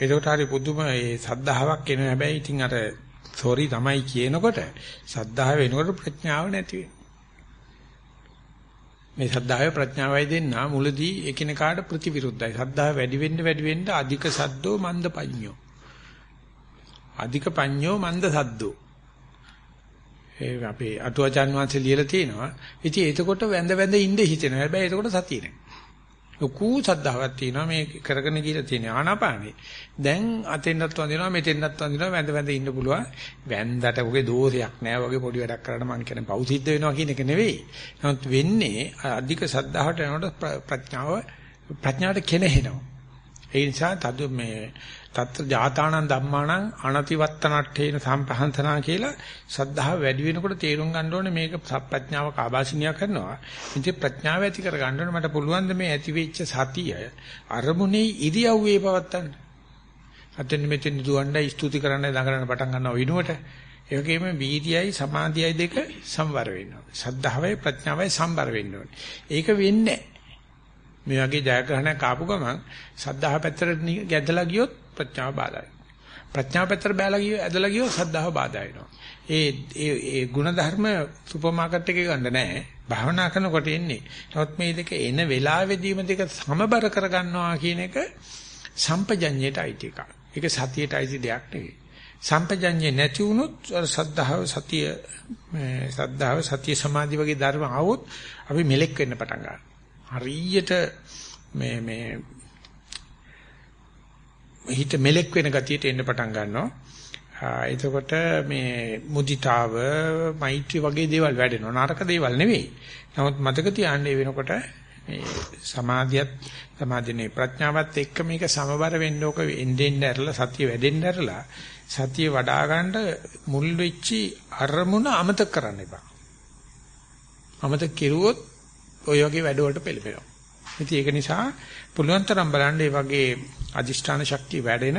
ඒකට හරි පුදුම ඒ සද්ධාාවක් එනවා. හැබැයි ඉතින් අර සෝරි තමයි කියනකොට සද්ධාව වෙනකොට ප්‍රඥාව නැති මේ සද්ධාවේ ප්‍රඥාවයි දෙන්න මුලදී එකිනෙකාට ප්‍රතිවිරුද්ධයි. සද්ධාව වැඩි වෙන්න වැඩි වෙන්න අධික සද්දෝ මන්ද පඤ්ඤෝ. අධික පඤ්ඤෝ මන්ද සද්දෝ. ඒ අපේ අටුවචන් වහන්සේ ලියලා තියෙනවා. ඉතින් එතකොට වැඳ වැඳ ඉඳ හිතෙනවා. හැබැයි එතකොට සතිය නැහැ. ලොකු සද්ධාවක් තියෙනවා මේ කරගෙන ගිහලා තියෙන ආනාපානෙ. දැන් අතෙන්වත් වඳිනවා මෙතෙන්වත් වඳිනවා වැඳ වැඳ ඉන්න පුළුවන්. වැන්දට ඔගේ දෝෂයක් නෑ වගේ පොඩි වැඩක් කරලා මම කියන්නේ පෞසිද්ධ වෙනවා කියන එක නෙවෙයි. නමුත් වෙන්නේ අධික සද්ධාවට යනකොට ප්‍රඥාව ප්‍රඥාවට කෙනෙහිනවා. ඒ නිසා තද මේ තත්ත්‍ර ජාතානං ධම්මානං අනතිවත්තනට්ඨේන සම්පහන්තනා කියලා සද්ධාව වැඩි වෙනකොට තේරුම් ගන්න ඕනේ මේක ප්‍රඥාව කාබාසිනියා කරනවා. ඉතින් ප්‍රඥාව ඇති කර ගන්න ඕනේ මට පුළුවන් ද මේ ඇති වෙච්ච සතිය අරමුණේ ඉරියව්වේ පවත්තන්න. අතෙන් මෙතෙන් දුවණ්ඩයි ස්තුති කරන්න දඟලන පටන් ගන්නව විනුවට ඒ වගේම වීර්යයයි සමාධියයි දෙක සම්වර වෙනවා. සද්ධාවයි ප්‍රඥාවයි සම්බර වෙන්න ඕනේ. ඒක වෙන්නේ මේ වගේ ජයග්‍රහණයක් ආපු ගමන් සද්ධාහ පැත්තට ගැදලා ගියොත් ප්‍රඥාව බාධායි. ප්‍රඥාව පැත්තට බැලලා ගියෝ ඇදලා ගියෝ සද්ධාව බාධා වෙනවා. ඒ ඒ ඒ ಗುಣධර්ම සුපර් මාකට් එකේ ගන්න නැහැ. භාවනා කරනකොට එන්නේ. නමුත් මේ දෙක එන වෙලාවෙදීම දෙක සමබර කරගන්නවා කියන එක සම්පජඤ්ඤයට අයිති එකක්. ඒක සතියට අයිති දෙයක් නෙවෙයි. සම්පජඤ්ඤේ නැති වුණොත් සද්ධාව සතිය සද්ධාව සතිය සමාධි වගේ ධර්ම આવොත් අපි මෙලෙක් වෙන්න පටන් ගන්නවා. හරියට මේ මේ හිත මෙලෙක් වෙන ගතියට එන්න පටන් ගන්නවා. එතකොට මේ මුදිතාව, මෛත්‍රී වගේ දේවල් වැඩෙනවා. නරක දේවල් නෙවෙයි. නමුත් මතක තියාගන්න වෙනකොට මේ සමාධියත් සමාධිනේ ප්‍රඥාවත් එක්ක මේක සමබර වෙන්න ඕක එන්නෙන් ඇරලා සතිය වැඩෙන්න ඇරලා සතිය වඩා ගන්න මුල් වෙච්චි අරමුණ අමතක කරන්න එපා. අමතක කෙරුවොත් ඔය වගේ වැඩවලට පෙළඹෙනවා. ඉතින් ඒක නිසා පුළුවන් තරම් බලන්න මේ වගේ අදිෂ්ඨාන ශක්තිය වැඩෙන,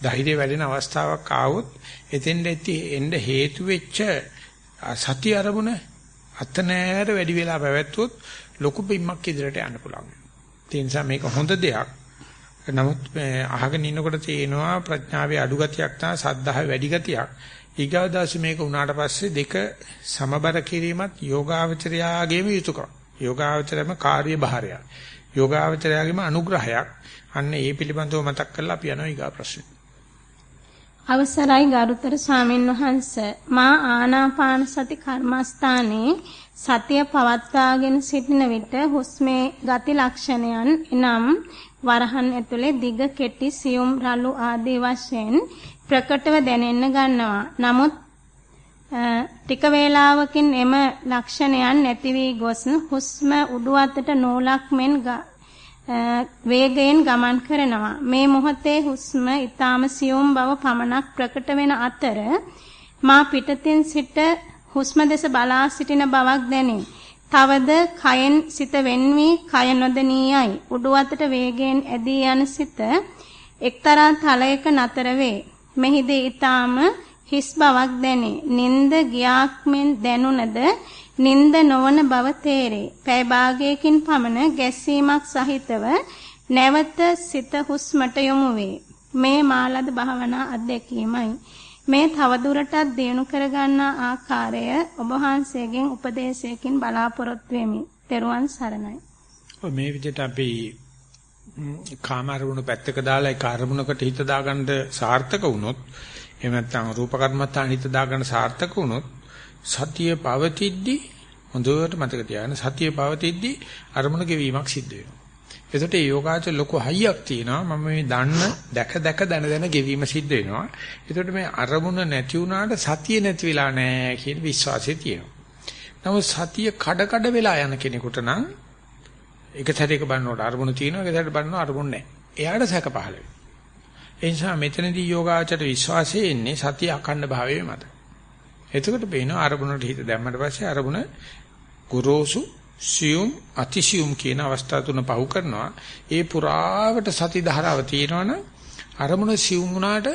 ධෛර්යය වැඩෙන අවස්ථාවක් ආවොත් එතෙන්ද එන්න හේතු වෙච්ච සතිය අරමුණ අතනෑර වැඩි වෙලා පැවැත්වුවොත් ලොකු බිම්මක් ඉදිරියට යන්න පුළුවන්. ඒ නිසා මේක හොඳ දෙයක්. නමුත් අහගෙන ඉන්නකොට තේනවා ප්‍රඥාවේ අඩු ගතියක් තා සද්ධාවේ වැඩි ගතියක්. ඊගාදාසි මේක උනාට පස්සේ දෙක සමබර කිරීමත් යෝගාවචරයාගේම යුතුයකම. යෝගාවචරයම කාර්ය භාරයක්. යෝගාවචරයාගේම අනුග්‍රහයක්. අන්න ඒ පිළිබඳව මතක් කරලා අපි යනවා ඊගා ප්‍රශ්නෙට. අවසරයි ගරුතර ස්වාමීන් වහන්ස මා ආනාපාන සති කර්මස්ථානයේ සතිය පවත්වාගෙන සිටින විට හුස්මේ ගති ලක්ෂණයන් එනම් වරහන් ඇතුලේ දිග කෙටි සියුම් රළු ආදී වශයෙන් ප්‍රකටව දැනෙන්න ගන්නවා. නමුත් ටික වේලාවකින් එම ලක්ෂණයන් නැති වී ගොස් හුස්ම උඩු අතට නූලක් මෙන් වේගයෙන් ගමන් කරනවා. මේ මොහොතේ හුස්ම ඊටාම සියුම් බව පමණක් ප්‍රකට වෙන අතර මා පිටතින් සිට හුස්ම දෙස බලා සිටින බවක් දැනේ. තවද කයෙන් සිත වෙන් වී කය නොදෙනියයි. උඩු අතට වේගයෙන් ඇදී යන සිත එක්තරා තලයක නතර වේ. මෙහිදී ඊටාම හිස් බවක් දැනේ. නින්ද ගියාක් මෙන් දැනුණද නින්ද නොවන බව තේරේ. පැය භාගයකින් පමණ ගැස්සීමක් සහිතව නැවත සිත හුස්මට යොමු වේ. මේ මාලද භාවනා අධ්‍යක්ීමයි. මේ තවදුරටත් දියුණු කරගන්නා ආකාරය ඔබ වහන්සේගෙන් උපදේශයකින් බලාපොරොත්තු වෙමි. ත්වන් සරණයි. මේ විදිහට අපි කාම අරමුණු පැත්තක දාලා ඒ කාර්මුණකට හිත දාගන්න සාර්ථක වුණොත් එහෙම නැත්නම් රූප කර්මත්තාන හිත දාගන්න සාර්ථක වුණොත් සතිය පවතිද්දී හොඳට මතක තියාගන්න සතිය පවතිද්දී අරමුණ ගෙවීමක් සිද්ධ වෙනවා. එතකොට මේ යෝගාචර ලොකු හයියක් තියෙනවා මම මේ දන්න දැක දැක දන දන ගෙවීම සිද්ධ වෙනවා. එතකොට මේ අරමුණ නැති වුණාට සතිය නැති වෙලා නැහැ කියන විශ්වාසය තියෙනවා. නමුත් සතිය කඩ කඩ වෙලා යන කෙනෙකුට නම් එක සැරයක බලනකොට අරමුණ තියෙනවා එක සැරයක බලනවා අරමුණ නැහැ. එයාට සැක පහළ වෙනවා. ඒ නිසා මෙතනදී යෝගාචර විශ්වාසයේ ඉන්නේ සතිය අඛණ්ඩ භාවයේ මත. එතකොට පේනවා අරමුණට හිත දැම්මට පස්සේ අරමුණ ගුරුසු සියුම් අතිසියුම් කියන අවස්ථා තුන පහු කරනවා. ඒ පුරාවට සති ධාරාව තියෙනවනම් අරමුණ සියුම් වුණාට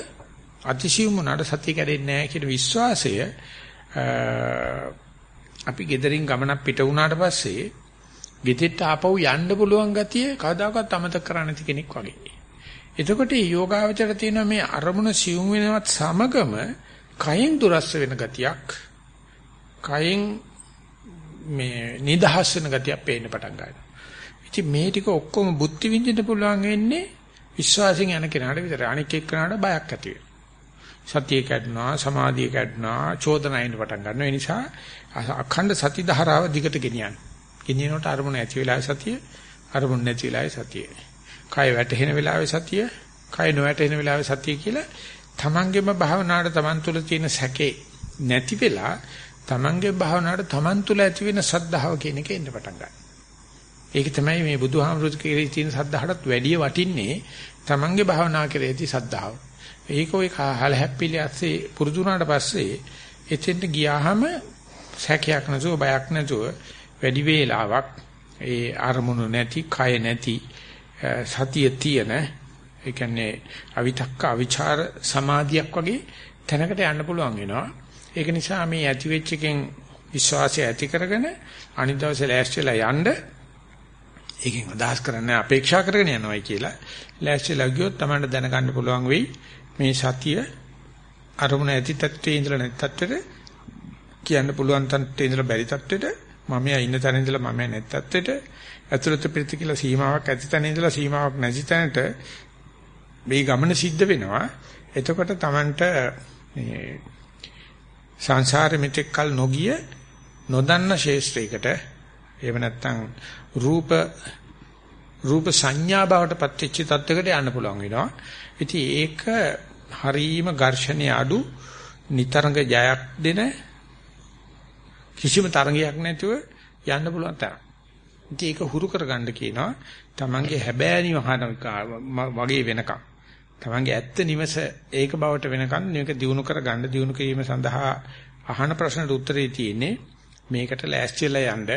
අතිසියුම් වුණාට සතිය කැඩෙන්නේ නැහැ කියන විශ්වාසය අපි gederin ගමනක් පිට වුණාට පස්සේ ගෙදෙට්ට ආපහු යන්න පුළුවන් ගතිය කවදාකවත් අමතක කරන්නේ නැති කෙනෙක් වගේ. එතකොට මේ යෝගාවචර තියෙන මේ අරමුණ සියුම් වෙනවත් සමගම කයෙන් දුරස්ස වෙන ගතියක් කයෙන් මේ නිදහස් වෙන ගතියක් පේන්න පටන් ගන්නවා. ඉතින් මේ ටික ඔක්කොම බුද්ධි විඳින්න පුළුවන් වෙන්නේ විශ්වාසයෙන් යන කෙනාට විතරයි. අනික් එක්කනට බයක් ඇති සතිය කැඩනවා, සමාධිය කැඩනවා, චෝදනයින් පටන් ගන්නවා. ඒ නිසා අඛණ්ඩ සති ධාරාව දිගට ගෙනියන්න. ගෙනියනකොට අරමුණ ඇති වෙලාවේ සතිය, අරමුණ නැති වෙලාවේ සතිය. කය වැටෙන වෙලාවේ සතිය, කය නොවැටෙන වෙලාවේ සතිය කියලා තමන්ගේම භාවනාවට තමන් තුළ තියෙන සැකේ නැති වෙලා තමන්ගේ භාවනාවට තමන් තුළ ඇති වෙන සද්ධාව කියන එක එන්න පටන් ගන්නවා. ඒක තමයි මේ බුදුහාමුදුරු කෙරෙහි තියෙන සද්ධාහටත් වැඩිය වටින්නේ තමන්ගේ භාවනාව කෙරෙහි තියෙන සද්ධාව. ඒක ඔය හල හැප්පිලි ඇස්සේ පුරුදු වුණාට පස්සේ එතෙන්ට ගියාම සැකයක් නැතුව බයක් නැතුව වැඩි වේලාවක් ඒ අරමුණු නැති, කය නැති සතිය තියෙන ඒ කියන්නේ අවිතක්ක අවිචාර සමාධියක් වගේ තැනකට යන්න පුළුවන් වෙනවා. ඒක නිසා මේ ඇති වෙච්ච එකෙන් විශ්වාසය ඇති කරගෙන අනිත් දවසේ ලෑස්තිලා යන්න ඒකෙන් අදහස් කරන්නේ අපේක්ෂා කරගෙන යනවායි කියලා ලෑස්තිලා ගියොත් තමයි දැනගන්න පුළුවන් වෙයි මේ සතිය අරමුණ ඇති තත්ත්වයේ ඉඳලා නැති තත්ත්වෙට කියන්න පුළුවන් තත්ත්වයේ ඉඳලා බැරි තත්ත්වෙට මම ඉන්න තැන ඉඳලා මම නැති තත්ත්වෙට ඇතුළත පිට කියලා සීමාවක් ඇති තැන ඉඳලා සීමාවක් නැති තැනට මේ ගමන සිද්ධ වෙනවා එතකොට Tamanට මේ සංසාරෙ මෙතෙක් කල නොගිය නොදන්න ශේෂ්ත්‍රයකට එහෙම නැත්නම් රූප රූප සංඥා බවට පත්වෙච්ච තත්යකට යන්න පුළුවන් වෙනවා. ඉතින් ඒක හරීම ඝර්ෂණයේ අඩු නිතරංග ජයක් දෙන කිසිම තරංගයක් නැතුව යන්න පුළුවන් තරම්. ඉතින් ඒක හුරු කරගන්න කියනවා. Tamange හැබෑනි වගේ වෙනකම්. තමන්ගේ ඇත්ත නිවස ඒක බවට වෙනකන් මේක දිනු කරගන්න දිනු කිරීම සඳහා අහන ප්‍රශ්නට උත්තරේ තියෙන්නේ මේකට ලෑස්තිලා යන්න.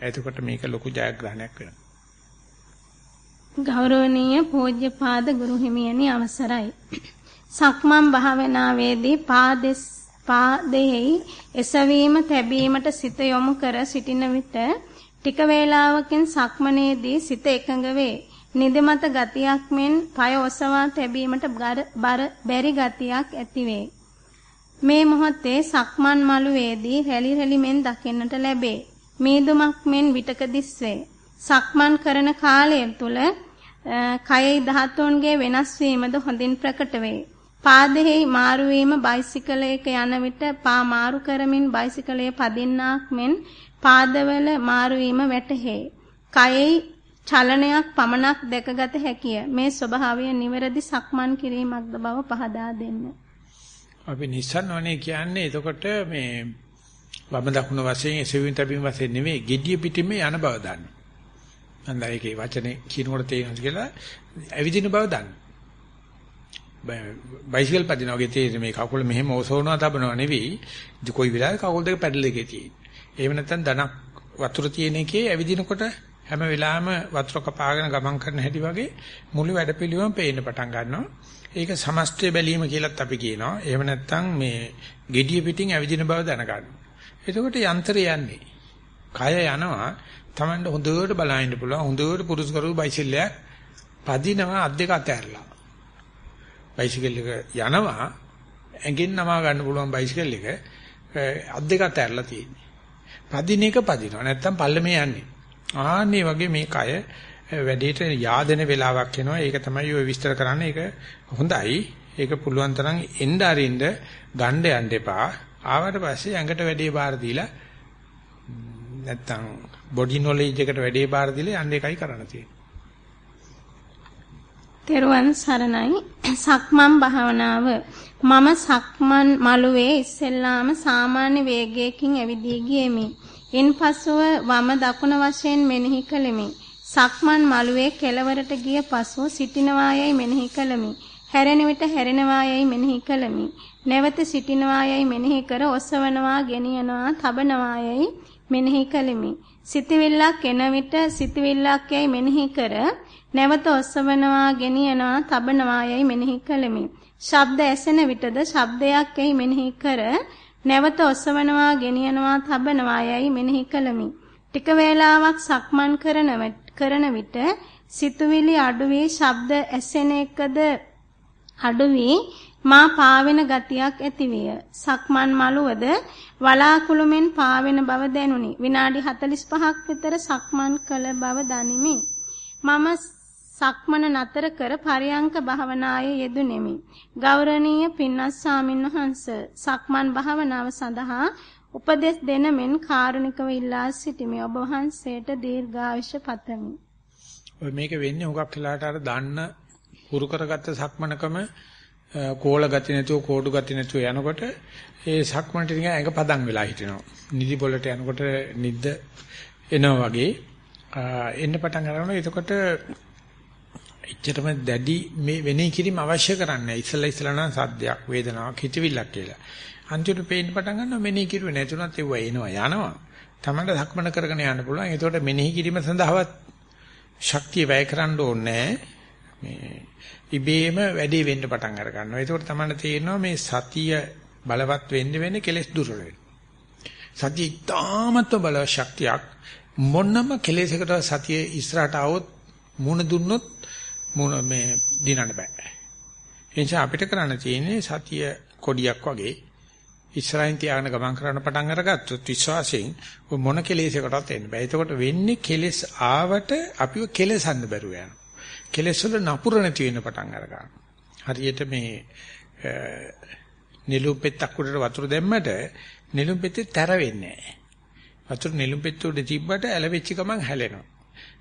එතකොට මේක ලොකු ජයග්‍රහණයක් වෙනවා. ගෞරවනීය පූජ්‍යපාද ගුරු හිමියනි අවසරයි. සක්මන් භාවනාවේදී පාදෙස් පාදෙහි එසවීම තැබීමට සිත යොමු කර සිටින විට ටික වේලාවකින් සක්මනේදී සිත එකඟ වේ. නිදිමත ගතියක් මෙන් পায় ඔසවා තැබීමට බැරි ගතියක් ඇතිවේ. මේ මොහොතේ සක්මන් මළුවේදී රැලි රැලි මෙන් දකින්නට ලැබේ. මීදුමක් මෙන් විටක දිස්වේ. සක්මන් කරන කාලය තුල කයෙහි ධාතුන්ගේ වෙනස් වීමද හොඳින් ප්‍රකට වේ. පාදෙහි මාරු වීම බයිසිකලයක යන විට පා මාරු කරමින් බයිසිකලයේ පදින්නාක් මෙන් පාදවල මාරු වීම වැටහේ. කයෙහි චලනයක් පමණක් දැකගත හැකිය. මේ ස්වභාවය නිවැරදි සක්මන් කිරීමක්ද බව පහදා දෙන්න. අපි නිස්සන්නවනේ කියන්නේ එතකොට මේ වම දකුණ වශයෙන් එසවින් තැබීම වශයෙන් නෙමෙයි gediya පිටින්ම යන බව දන්න. මම ඒකේ වචනේ කියනකොට තේරෙනවා කියලා ඇවිදින බව දන්න. බයිසිකල් පදිනවා වගේ තේරෙන්නේ මේ කකුල මෙහෙම ඔසවනවා තබනවා නෙවෙයි. කොයි වෙලාවෙ කකුල් දෙක පැඩල් එකේ තියෙන්නේ. එහෙම නැත්නම් ධනක් වතුර තියෙන එකේ ඇවිදිනකොට හැම වෙලාවෙම වතුර කපාගෙන ගමන් කරන හැටි වගේ මුළු වැඩපිළිවෙලම පේන්න පටන් ගන්නවා. ඒක සමස්තය බැලීම කියලත් අපි කියනවා. එහෙම නැත්නම් මේ gediya පිටින් ඇවිදින බව දැනගන්න. එතකොට යන්ත්‍රය යන්නේ. කය යනවා. Tamanට හොඳට බලන්න පුළුවන්. හොඳට පුරුදු කරු බයිසිල්ලයක් පදිනවා අත් දෙක අතහැරලා. බයිසිකල් එක යනවා ඇඟෙන් නමා ගන්න පුළුවන් බයිසිකල් එක අත් දෙක අතහැරලා තියෙන්නේ. පදින එක පදිනවා. නැත්තම් පල්ලමේ යන්නේ. ආන්නේ වගේ මේ කය වැඩේට yaadෙන වෙලාවක් එනවා. ඒක තමයි ඔය විස්තර කරන්නේ. ඒක හොඳයි. ඒක පුළුවන් තරම් එන්න අරින්න ගණ්ඩ යන්න එපා. ආවට පස්සේ ඇඟට වැඩේ බාර දීලා නැත්තම් බොඩි නොලෙජ් එකට වැඩේ බාර දීලා යන්න එකයි කරන්න තියෙන්නේ. තෙරුවන් සරණයි සක්මන් භාවනාව මම සක්මන් මළුවේ ඉස්සෙල්ලාම සාමාන්‍ය වේගයකින් ඇවිදී ගියෙමි. ඉන්පසුව වම දකුණ වශයෙන් මෙනෙහි කළෙමි. සක්මන් මළුවේ කෙළවරට ගිය පසු සිටිනවායයි මෙනෙහි කළෙමි. හැරෙන විට හැරෙනවායයි මෙනෙහි කළෙමි. නැවත සිටිනවායයි මෙනෙහි කර ඔසවනවා, ගෙනියනවා, තබනවායයි මෙනෙහි කළෙමි. සිතවිල්ලක් එන විට සිතවිල්ලක් යයි මෙනෙහි කර නැවත ඔසවනවා, ගෙනියනවා, තබනවා යයි මෙනෙහි කළෙමි. ශබ්ද ඇසෙන විටද ශබ්දයක් යයි මෙනෙහි කර නැවත ඔසවනවා, ගෙනියනවා, තබනවා යයි මෙනෙහි කළෙමි. ටික වේලාවක් සක්මන් කරන කරන විට සිතුවිලි අඩු වී ශබ්ද ඇසෙන එකද අඩු වී මා පාවෙන ගතියක් ඇතිවිය. සක්මන් මළුවද වලාකුළු මෙන් පාවෙන බව දැනුනි. විනාඩි 45ක් විතර සක්මන් කළ බව දනිමි. මම සක්මන නතර කර පරියංක භාවනායේ යෙදුණෙමි. ගෞරවනීය පින්වත් ස්වාමින්වහන්ස සක්මන් භාවනාව සඳහා උපදෙස් දෙන මෙන් කාරුණිකව ඉල්ලා සිටිමි. ඔබ වහන්සේට දීර්ඝායුෂ පතමි. ඔය මේක වෙන්නේ හුඟක් වෙලාට අර දන්න පුරු කරගත්ත සක්මනකම කෝල ගති නැතුව කෝඩු ගති නැතුව යනකොට ඒ සක්මන්ට නිකන් ඇඟ පදම් වෙලා හිටිනවා. නිදි පොළට යනකොට නිද්ද එනවා වගේ එන්න පටන් ගන්නවා. එතකොට එච්චරම දැඩි මේ වෙනේ කිරීම අවශ්‍ය කරන්නේ ඉස්සලා ඉස්සලා නම් සද්දයක් වේදනාවක් හිතවිල්ලක් කියලා. අන්තිමට පේන්න පටන් ගන්නවා මෙනෙහි කිරුවේ නැතුණත් ඒව එනවා යනවා. තමන්ට සක්මන කරගෙන යන්න පුළුවන්. ඒතකොට මෙනෙහි කිරීම සඳහාවත් ශක්තිය වැය කරන්න ඕනේ මේ ඉබේම වැඩි වෙන්න පටන් අර ගන්නවා. ඒකෝට තමයි තේරෙනවා මේ සතිය බලවත් වෙන්න වෙන්නේ කෙලෙස් දුර්වල වෙන්න. සතිය ඉතාමත්ව බල ශක්තියක් මොනම කෙලෙසකට සතිය ඉස්සරහට આવොත් මුණ දුන්නොත් මුණ මේ දිනන්න බෑ. ඒ නිසා අපිට කරන්න තියෙන්නේ සතිය කොඩියක් වගේ ඉස්සරහින් තියාගෙන ගමන් කරන්න පටන් අරගත්තොත් විශ්වාසයෙන් මොන කෙලෙසකටවත් එන්න බෑ. එතකොට වෙන්නේ කෙලෙස් ආවට අපිව කෙලසන්න බැරුව යනවා. කෙලෙස් වල නපුර නැති වෙන්න පටන් අරගන්නවා. හරියට මේ නිලුම් පෙත්තක් උඩට වතුර දැම්මට නිලුම් පෙත්තේ තැර වෙන්නේ නැහැ. වතුර නිලුම් පෙත්ත උඩ තිබ්බට ඇලවෙච්ච ගමන් හැලෙනවා.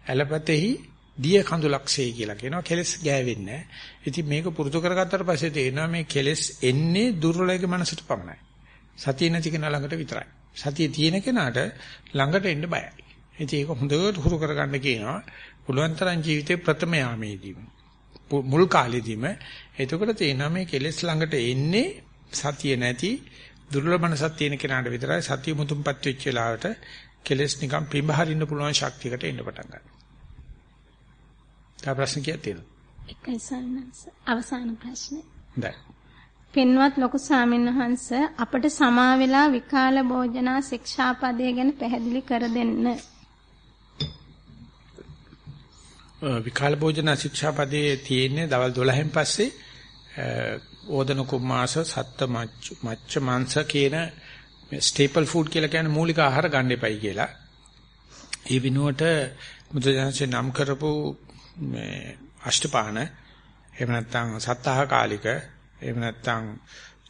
ඇලපතෙහි දිය කඳුලක්සේ කියලා කියනවා කෙලස් ගෑවෙන්නේ නැහැ. ඉතින් මේක පුරුදු කරගත්තට පස්සේ තේරෙනවා මේ කෙලස් එන්නේ දුර්වලයේ මනසට පමණයි. සතිය නැති කෙනා ළඟට විතරයි. සතිය තියෙන කෙනාට ළඟට එන්න බයයි. ඉතින් ඒක හොඳට හුරු කරගන්න කියනවා. පුළුවන් තරම් ජීවිතේ ප්‍රථම යාමේදීම මුල් කාලෙදීම එතකොට තේනවා මේ කෙලෙස් ළඟට එන්නේ සතිය නැති දුර්ලභ මනසක් තියෙන කෙනාට විතරයි සතිය මුතුන්පත් වෙච්ච වෙලාවට කෙලෙස් නිකන් පිඹහරින්න පුළුවන් ශක්තියකට එන්න පටන් ගන්නවා. තව ප්‍රශ්න කියක් තියෙනවද? එකයි සන්නස අවසාන ප්‍රශ්නේ. හොඳයි. පින්වත් ලොකු සාමින්වහන්ස අපට සමා වෙලා විකාල භෝජනා ශික්ෂාපදය ගැන පැහැදිලි කර දෙන්න. විකාල භෝජන ශික්ෂාපදයේ තියෙන්නේ දවල් 12න් පස්සේ ඕදන කුමාස සත්ත මච්ච මාංශ කියන ස්ටේපල් ෆුඩ් කියලා කියන්නේ මූලික ආහාර ගන්න එපයි කියලා. ඒ විනුවට මුද්‍රජනසේ නම් කරපු මේ අෂ්ටපාන එහෙම නැත්නම් සත්තාහ කාලික එහෙම නැත්නම්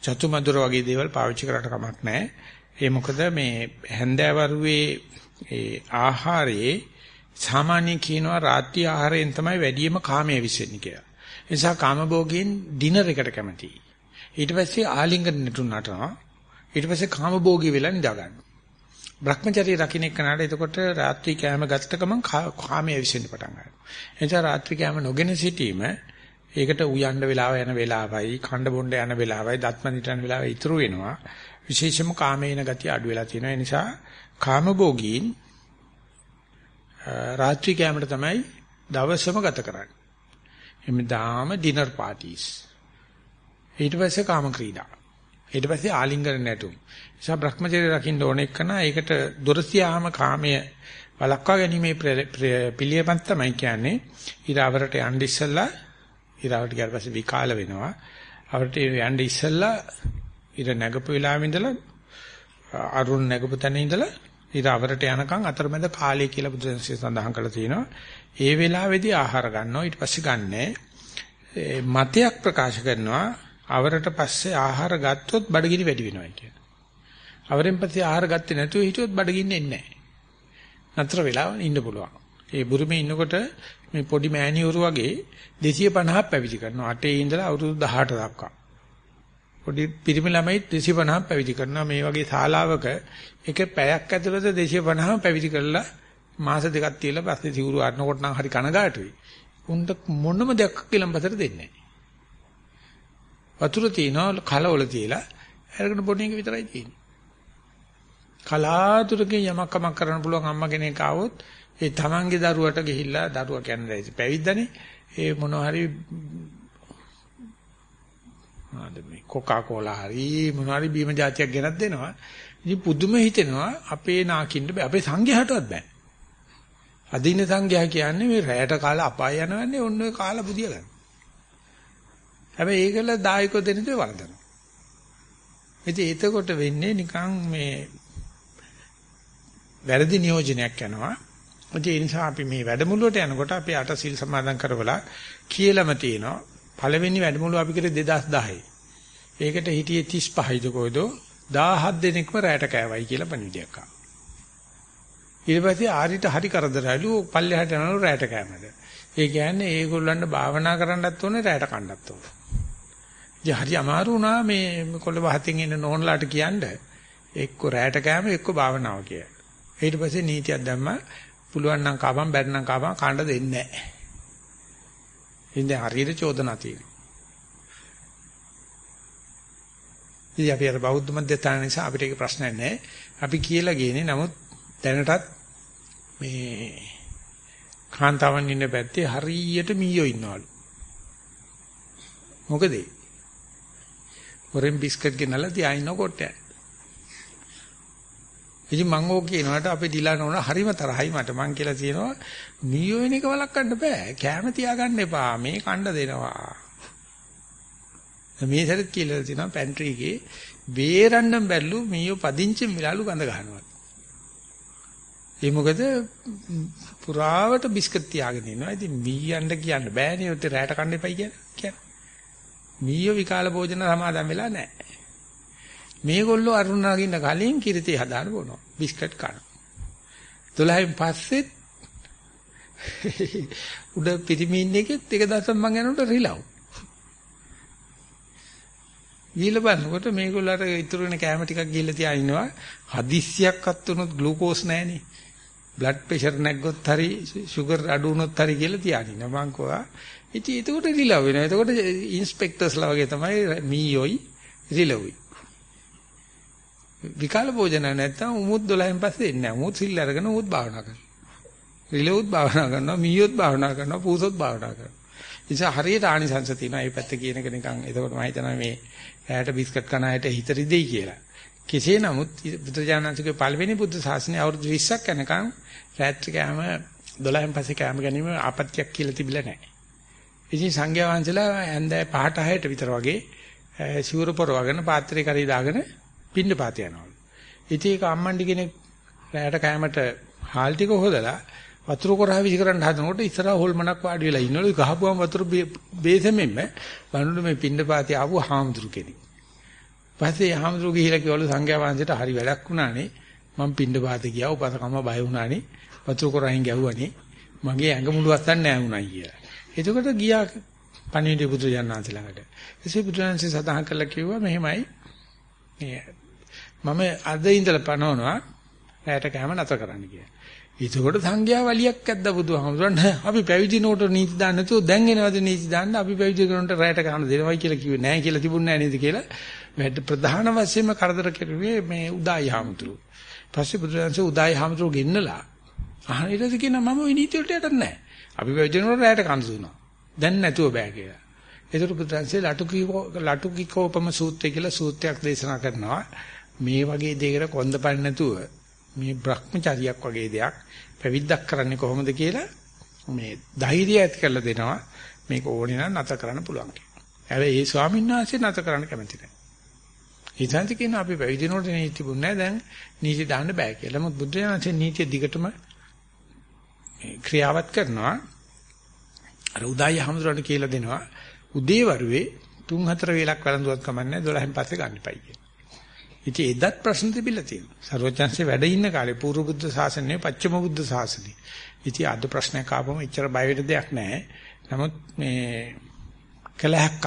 චතුමදුර වගේ දේවල් පාවිච්චි කරලා කමක් නැහැ. ඒ මොකද මේ හැන්දෑවරුවේ ඒ ආහාරයේ සාමාන්‍යයෙන් කියනවා රාත්‍රී ආහාරයෙන් තමයි වැඩිම කාමයේ විසෙන්නේ කියලා. ඒ නිසා කාමභෝගයෙන් ඩිනර් එකට කැමතියි. ඊට පස්සේ ආලිංගන නටනවා. ඊට පස්සේ කාමභෝගී වෙලා නිදා ගන්නවා. Brahmacharya රකින්න එක්කනට එතකොට රාත්‍රී කෑම ගත්ත ගමන් කාමයේ විසෙන්න පටන් ගන්නවා. ඒ නිසා රාත්‍රී කෑම නොගෙන සිටීම ඒකට උයන්න වෙලාව යන වෙලාවයි, කණ්ඩ බොණ්ඩ යන වෙලාවයි, දත්මනිට යන වෙලාවයි ඉතුරු වෙනවා. විශේෂම කාමේන ගතිය අඩු වෙලා තියෙනවා. ඒ නිසා කාමභෝගීන් රාත්‍රී කෑමට තමයි දවසම ගත කරන්නේ. එමෙදාම ඩිනර් පාටිස්. ඊට පස්සේ කාම ක්‍රීඩා. ඊට පස්සේ ආලිංගන නැටුම්. නිසා Brahmacharya රකින්න ඕන එකන ඒකට දොරසියාම කාමය වළක්වා ගැනීමේ පිළියමක් තමයි කියන්නේ. ඊරවරට යන්න ඉස්සෙල්ලා ඉරාවට ගියාට පස්සේ විකාල වෙනවා. අපිට යන්න ඉස්සෙල්ලා ඉර නැගපු වෙලාවෙ ඉඳලා අරුණ නැගපු තැන ඉඳලා ඉර අවරට යනකම් අතරමැද කාලය කියලා බුදුන්සේ සඳහන් කරලා තියෙනවා. ඒ වෙලාවේදී ආහාර ගන්නවා ඊට පස්සේ ගන්නෑ. මතයක් ප්‍රකාශ කරනවා අවරට පස්සේ ආහාර ගත්තොත් බඩගිනි වැඩි වෙනවා කියන. අවරෙන් පස්සේ ආහාර ගත්තේ නැතුව හිටියොත් බඩගින්න එන්නේ නැහැ. නතර වෙලා ඉන්න පුළුවන්. ඒ බුරුමේ ඉන්නකොට මේ පොඩි මෑණියෝරු වගේ 250ක් පැවිදි කරනවා. 8 ඉඳලා අවුරුදු 18 දක්වා. පොඩි පිරිමි ළමයි 250ක් පැවිදි කරනවා. මේ වගේ ශාලාවක එක පැයක් ඇතුළත 250ක් පැවිදි කරලා මාස දෙකක් තියලා පස්සේ සිවුරු අරනකොට නම් හරි කනගාටුයි. උන්ට මොනම දෙයක් කිලම්පතට දෙන්නේ නැහැ. වතුර තියනවා කලවල තියලා අරගෙන බොන එක විතරයි තියෙන්නේ. කලාතුරකින් යමක් කමක් කරන්න පුළුවන් අම්මා කෙනෙක් ආවොත් ඒ තමන්ගේ දරුවට ගිහිල්ලා දරුවා කියන්නේ පැවිද්දනේ ඒ මොනවා හරි මොනවද මේ කොකා කෝලා හරි මොනවා හරි බීම જાතියක් ගෙනත් දෙනවා. ඉතින් පුදුම හිතෙනවා අපේ නාකින්න බෑ අපේ සංඝයාටවත් බෑ. අදින සංඝයා කියන්නේ මේ රැයට කාලා අපාය යනවන්නේ ඔන්න ඔය කාලා බුදිය ගන්න. හැබැයි ඒකල දායකව දෙන දේ වරදනවා. ඉතින් එතකොට වෙන්නේ නිකන් මේ වැරදි නියෝජනයක් යනවා. ඒ නිසා අපි මේ වැඩමුළුවට යනකොට අපි අට සිල් සමාදන් කරවලා කියලාම තියෙනවා. පළවෙනි වැඩමුළුව අපි කරේ 2010. ඒකට හිටියේ 35යිද කොයිද 17 දෙනෙක්ම රැට කෑවයි කියලා පණිවිඩයක් ආවා. ඊට පස්සේ ආරිට හරි කරදරයිලු පල්ලෙහාට යනලු රැට කෑමද. ඒ කියන්නේ ඒගොල්ලන්ට භාවනා කරන්නත් ඕනේ රැට කන්නත් ඕනේ. ඉතින් හරි අමාරු වුණා මේ කොළ වහතින් ඉන්න නෝන්ලාට කියන්න එක්ක රැට කෑම එක්ක භාවනාව කියලා. ඊට පස්සේ නීතියක් දැම්මා පුළුවන් නම් කාපම් බැරි නම් කාපම් කන්න දෙන්නේ නැහැ. ඉතින් හරියට චෝදනා තියෙනවා. ඉතින් අපි අර බෞද්ධ මධ්‍යස්ථාන නිසා අපිට ඒක ප්‍රශ්නයක් නැහැ. අපි කියලා ගේනේ නමුත් දැනටත් මේ කාන්තාවන් ඉන්න පැත්තේ හරියට මීයෝ ඉන්නවලු. මොකද ඒ? හොරෙන් බිස්කට් ගෙනල්ලා තියා ඉන්න කොටය. ඉතින් මම ඕක කියනවාට අපේ ඩිලා නෝන හරිම තරහයි මට. මං කියලා තියෙනවා මීයෝ වෙන එක වළක්වන්න බෑ. කැම තියාගන්න එපා. මේ කණ්ඩ දෙනවා. මේ සැරේත් කියලා තියෙනවා පැන්ට්‍රි එකේ බේරන්නම් බැල්ලු මීයෝ පදිංචි මිලාලු ගඳ ගන්නවා ඒ මොකද පුරාවට බිස්කට් තියාගෙන ඉනවා ඉතින් මීයන්ට කියන්න බෑනේ. ඔතේ රැට කන්න එපයි කියන්නේ මීයෝ විකාල භෝජන සමාදන් වෙලා නැහැ මේගොල්ලෝ අරුණ නගින්න කලින් කිරිතේ හදාන බොනවා. බිස්කට් කනවා. 12න් පස්සෙත් <laughs> උඩ පිරිමින් එකෙත් එක දවසක් මං යනකොට රිලව්. ගිහලා බලනකොට මේගොල්ලෝ අර ඉතුරු වෙන කැම ටිකක් ගිහලා තියා ඉන්නවා. හදිස්සියක්වත් වුණොත් ග්ලූකෝස් නැහනේ. බ්ලඩ් ප්‍රෙෂර් නැග්ගොත් හරි සුගර් අඩු වුණොත් හරි කියලා තියාගෙන මං කෝවා. ඉතින් එතකොට රිලව් වෙනවා. එතකොට ඉන්ස්පෙක්ටර්ස්ලා වගේ තමයි මීයෝයි රිලව්යි. විකාල භෝජන නැත්තම් උමුත් 12න් පස්සේ එන්නේ නැහැ. උමුත් සිල් අරගෙන උමුත් භාවනා කරනවා. රිලෙවුත් භාවනා කරනවා, මීයොත් භාවනා කරනවා, පූසොත් භාවනා කරනවා. ඉතින් හරියට ආනිසංශ තියෙනවා. මේ පැත්ත කියන එක නිකන් එතකොට මම හිතනවා මේ ඇයට බිස්කට් කන අයට හිත රිදෙයි කියලා. කෙසේ නමුත් බුදුජානනාථගේ පළවෙනි බුද්ධ ශාසනය අවුරුදු 20ක් යනකම් රාත්‍රී කෑම 12න් පස්සේ කෑම ගැනීම ආපත්‍යක් කියලා තිබිලා නැහැ. ඉතින් සංඝයා වහන්සේලා ඇඳයි 5ට 6ට විතර වගේ සිවුර පොරවගෙන පාත්‍රේ කරේ දාගෙන පින්න පාත යනවලු. ඉතින් ඒක අම්මන්ඩි කෙනෙක් රැයට කෑමට හාල් ටික හොදලා වතුර කොරහ විසි කරන්න හදනකොට ඉස්සරහා හොල්මනක් වාඩි වෙලා ඉන්නවලු ගහපුවම වතුර බේසෙමින්ම බණුඩු මේ පින්න පාතේ ආපු හාමුදුරු කෙනෙක්. පස්සේ හාමුදුරු ගිහිලා කිව්වලු සංඝයා වහන්සේට හරි වැඩක් වුණානේ මම පින්න පාතේ ගියා උපසකම බය වුණානේ වතුර කොරහින් ගැහුවානේ මගේ ඇඟ මුළු අස්සන් නෑ වුණා කියලා. එතකොට ගියා පණිවිඩ බුදු ජානනාථ ළඟට. එසේ බුදුරජාණන්සේ සඳහන් කළා කිව්වා මෙහෙමයි මේ මම අද ඉඳලා පනවනවා රැයට කැම නැතර කරන්න කියලා. ඒකෝට සංඝයා වලියක් ඇද්ද බුදුහාමුදුරන් අපි පැවිදි නෝට නීති දාන්න නැතුව දැන් එනවද නීති දාන්න අපි පැවිදි කරනට රැයට කන දෙනවයි කියලා කිව්වේ නැහැ කියලා තිබුණේ නැහැ නේද කියලා වැඩ ප්‍රධාන වශයෙන්ම කරදර කෙරුවේ මේ උදායි හාමුදුරුවෝ. පස්සේ බුදුරජාණන්සේ උදායි හාමුදුරුවෝ ගෙන්නලා අහන ඊට කියනවා මම ওই නීති වලට යටත් නැහැ. අපි පැවිදි නෝට රැයට කන දුන්නා. දැන් නැතුව බෑ කියලා. ඒතර බුදුරජාණන්සේ ලටුකීකෝ ලටුකීකෝපම සූත්‍රය කියලා සූත්‍රයක් දේශනා කරනවා. මේ වගේ දෙයකට කොන්දපල් නැතුව මේ භ්‍රමචාරියක් වගේ දෙයක් පැවිද්දක් කරන්නේ කොහොමද කියලා මේ ධෛර්යය ඇති කරලා දෙනවා මේක ඕනේ නම් නැත කරන්න පුළුවන් කියලා. හැබැයි ඒ ස්වාමීන් වහන්සේ නැත කරන්න කැමති නැහැ. ඊටන්ති කියන අපි පැවිදිනකොට නීති තිබුණේ නැහැ දැන් නීති දාන්න බෑ කියලා. මොකද බුද්ධ ඥානසේ නීතිය දිගටම ක්‍රියාවත් කරනවා. අර උදායි හැමදෙරට කියලා දෙනවා. උදේ වරුවේ 3-4 වේලක් වළඳුවත් කමන්නේ 12න් පස්සේ ගන්න එපයි කියලා. ඉතින් එදත් ප්‍රශ්න තිබිලා තියෙනවා. සර්වඥාන්සේ වැඩ ඉන්න කාලේ පූර්ව බුද්ධ ශාසනය, පච්චම බුද්ධ ශාසනය. ඉතින් අද ප්‍රශ්නයක් ආවම එච්චර බය වෙන්න දෙයක් නැහැ. නමුත් මේ කලහක්ක්.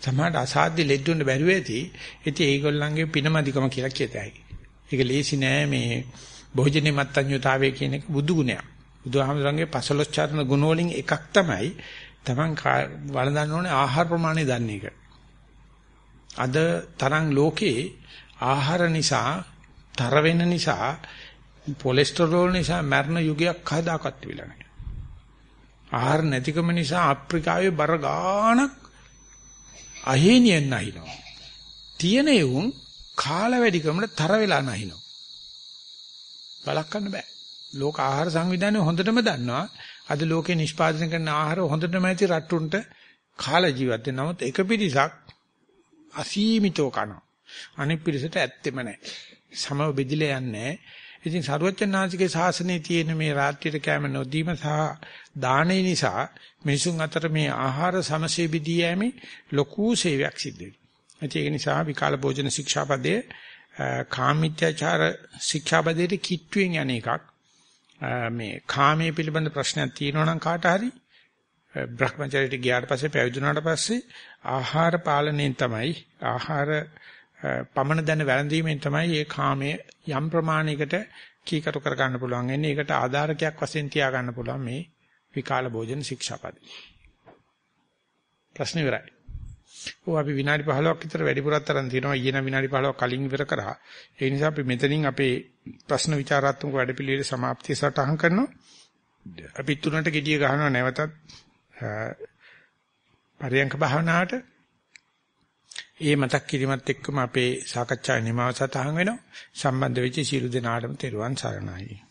සමහර අසාධ්‍ය ලෙඩුන්න බැරුව ඇති. ඉතින් ඒගොල්ලන්ගේ පිනමදිකම කියලා කියතයි. ඒක ලේසි නෑ මේ භෝජනේ මත්ඤ්‍යතාවය කියන එක බුදු ගුණයක්. බුදුහාමුදුරන්ගේ පසලොස් චරණ ගුණ වලින් එකක් තමයි Taman වළඳන්න ඕනේ ආහාර ප්‍රමාණය දන්න එක. අද තරම් ලෝකේ ආහාර නිසා තර වෙන නිසා කොලෙස්ටරෝල් නිසා මරණ යුගයක් කවදාකවත් වෙලා නැහැ. ආහාර නැතිකම නිසා අප්‍රිකාවේ බර ගාණක් අහේනියෙන් නැහිනවා. තියෙන යුන් කාල වැඩිකමට තර වෙලා නැහිනවා. බලක්වන්න බෑ. ලෝක ආහාර සංවිධානය හොඳටම දන්නවා. අද ලෝකේ නිෂ්පාදනය කරන ආහාර හොඳටම ඇති රට්ටුන්ට කාලා ජීවත් වෙන නමුත් එක පිරිසක් අසීමිතව කනවා. අනෙක් පිරිසට ඇත්තෙම නැහැ. සමව බෙදිලා යන්නේ ඉතින් සරුවචනාංශිකේ ශාසනයේ තියෙන මේ රාත්‍රියට කැම නොදීම සහ දාණය නිසා මිනිසුන් අතර මේ ආහාර සමසේ බෙදී යෑමේ ලොකු සේවයක් සිද්ධ වෙනවා. ඒක නිසා විකාල භෝජන ශික්ෂාපදයේ කාමීත්‍යාචාර ශික්ෂාපදයේ කිට්ටුවෙන් යන එකක්. මේ කාමයේ පිළිබඳ ප්‍රශ්නයක් තියෙනවා නම් කාට හරි බ්‍රහ්මචර්යයට ගියාට පස්සේ පැවිදුණාට පස්සේ ආහාර පාලනයෙන් තමයි ආහාර පමණ දැන වැළඳීමෙන් තමයි මේ කාමයේ යම් ප්‍රමාණයකට කීකරු කර ගන්න පුළුවන්. එන්නේ ඒකට ආධාරකයක් වශයෙන් තියා ගන්න පුළුවන් මේ විකාල භෝජන ශික්ෂාපදේ. ප්‍රශ්න ඉවරයි. ඔව් අපි විනාඩි 15ක් විතර වැඩිපුරක් තරම් තියෙනවා. ඊයේ විනාඩි 15ක් කලින් ඉවර කරා. ඒ නිසා අපි මෙතනින් අපේ ප්‍රශ්න විචාරාත්මක වැඩපිළිවෙල સમાප්තිය සටහන් කරනවා. අපි තුනට gediya ගහනවා නැවතත් පරියංක භාවනාවට ඒ මතක් කිරීමත් එක්කම අපේ සාකච්ඡාවේ නිමාව සටහන් වෙනවා. සම්බන්ධ වෙච්ච සියලු දෙනාටම තෙරුවන් සරණයි.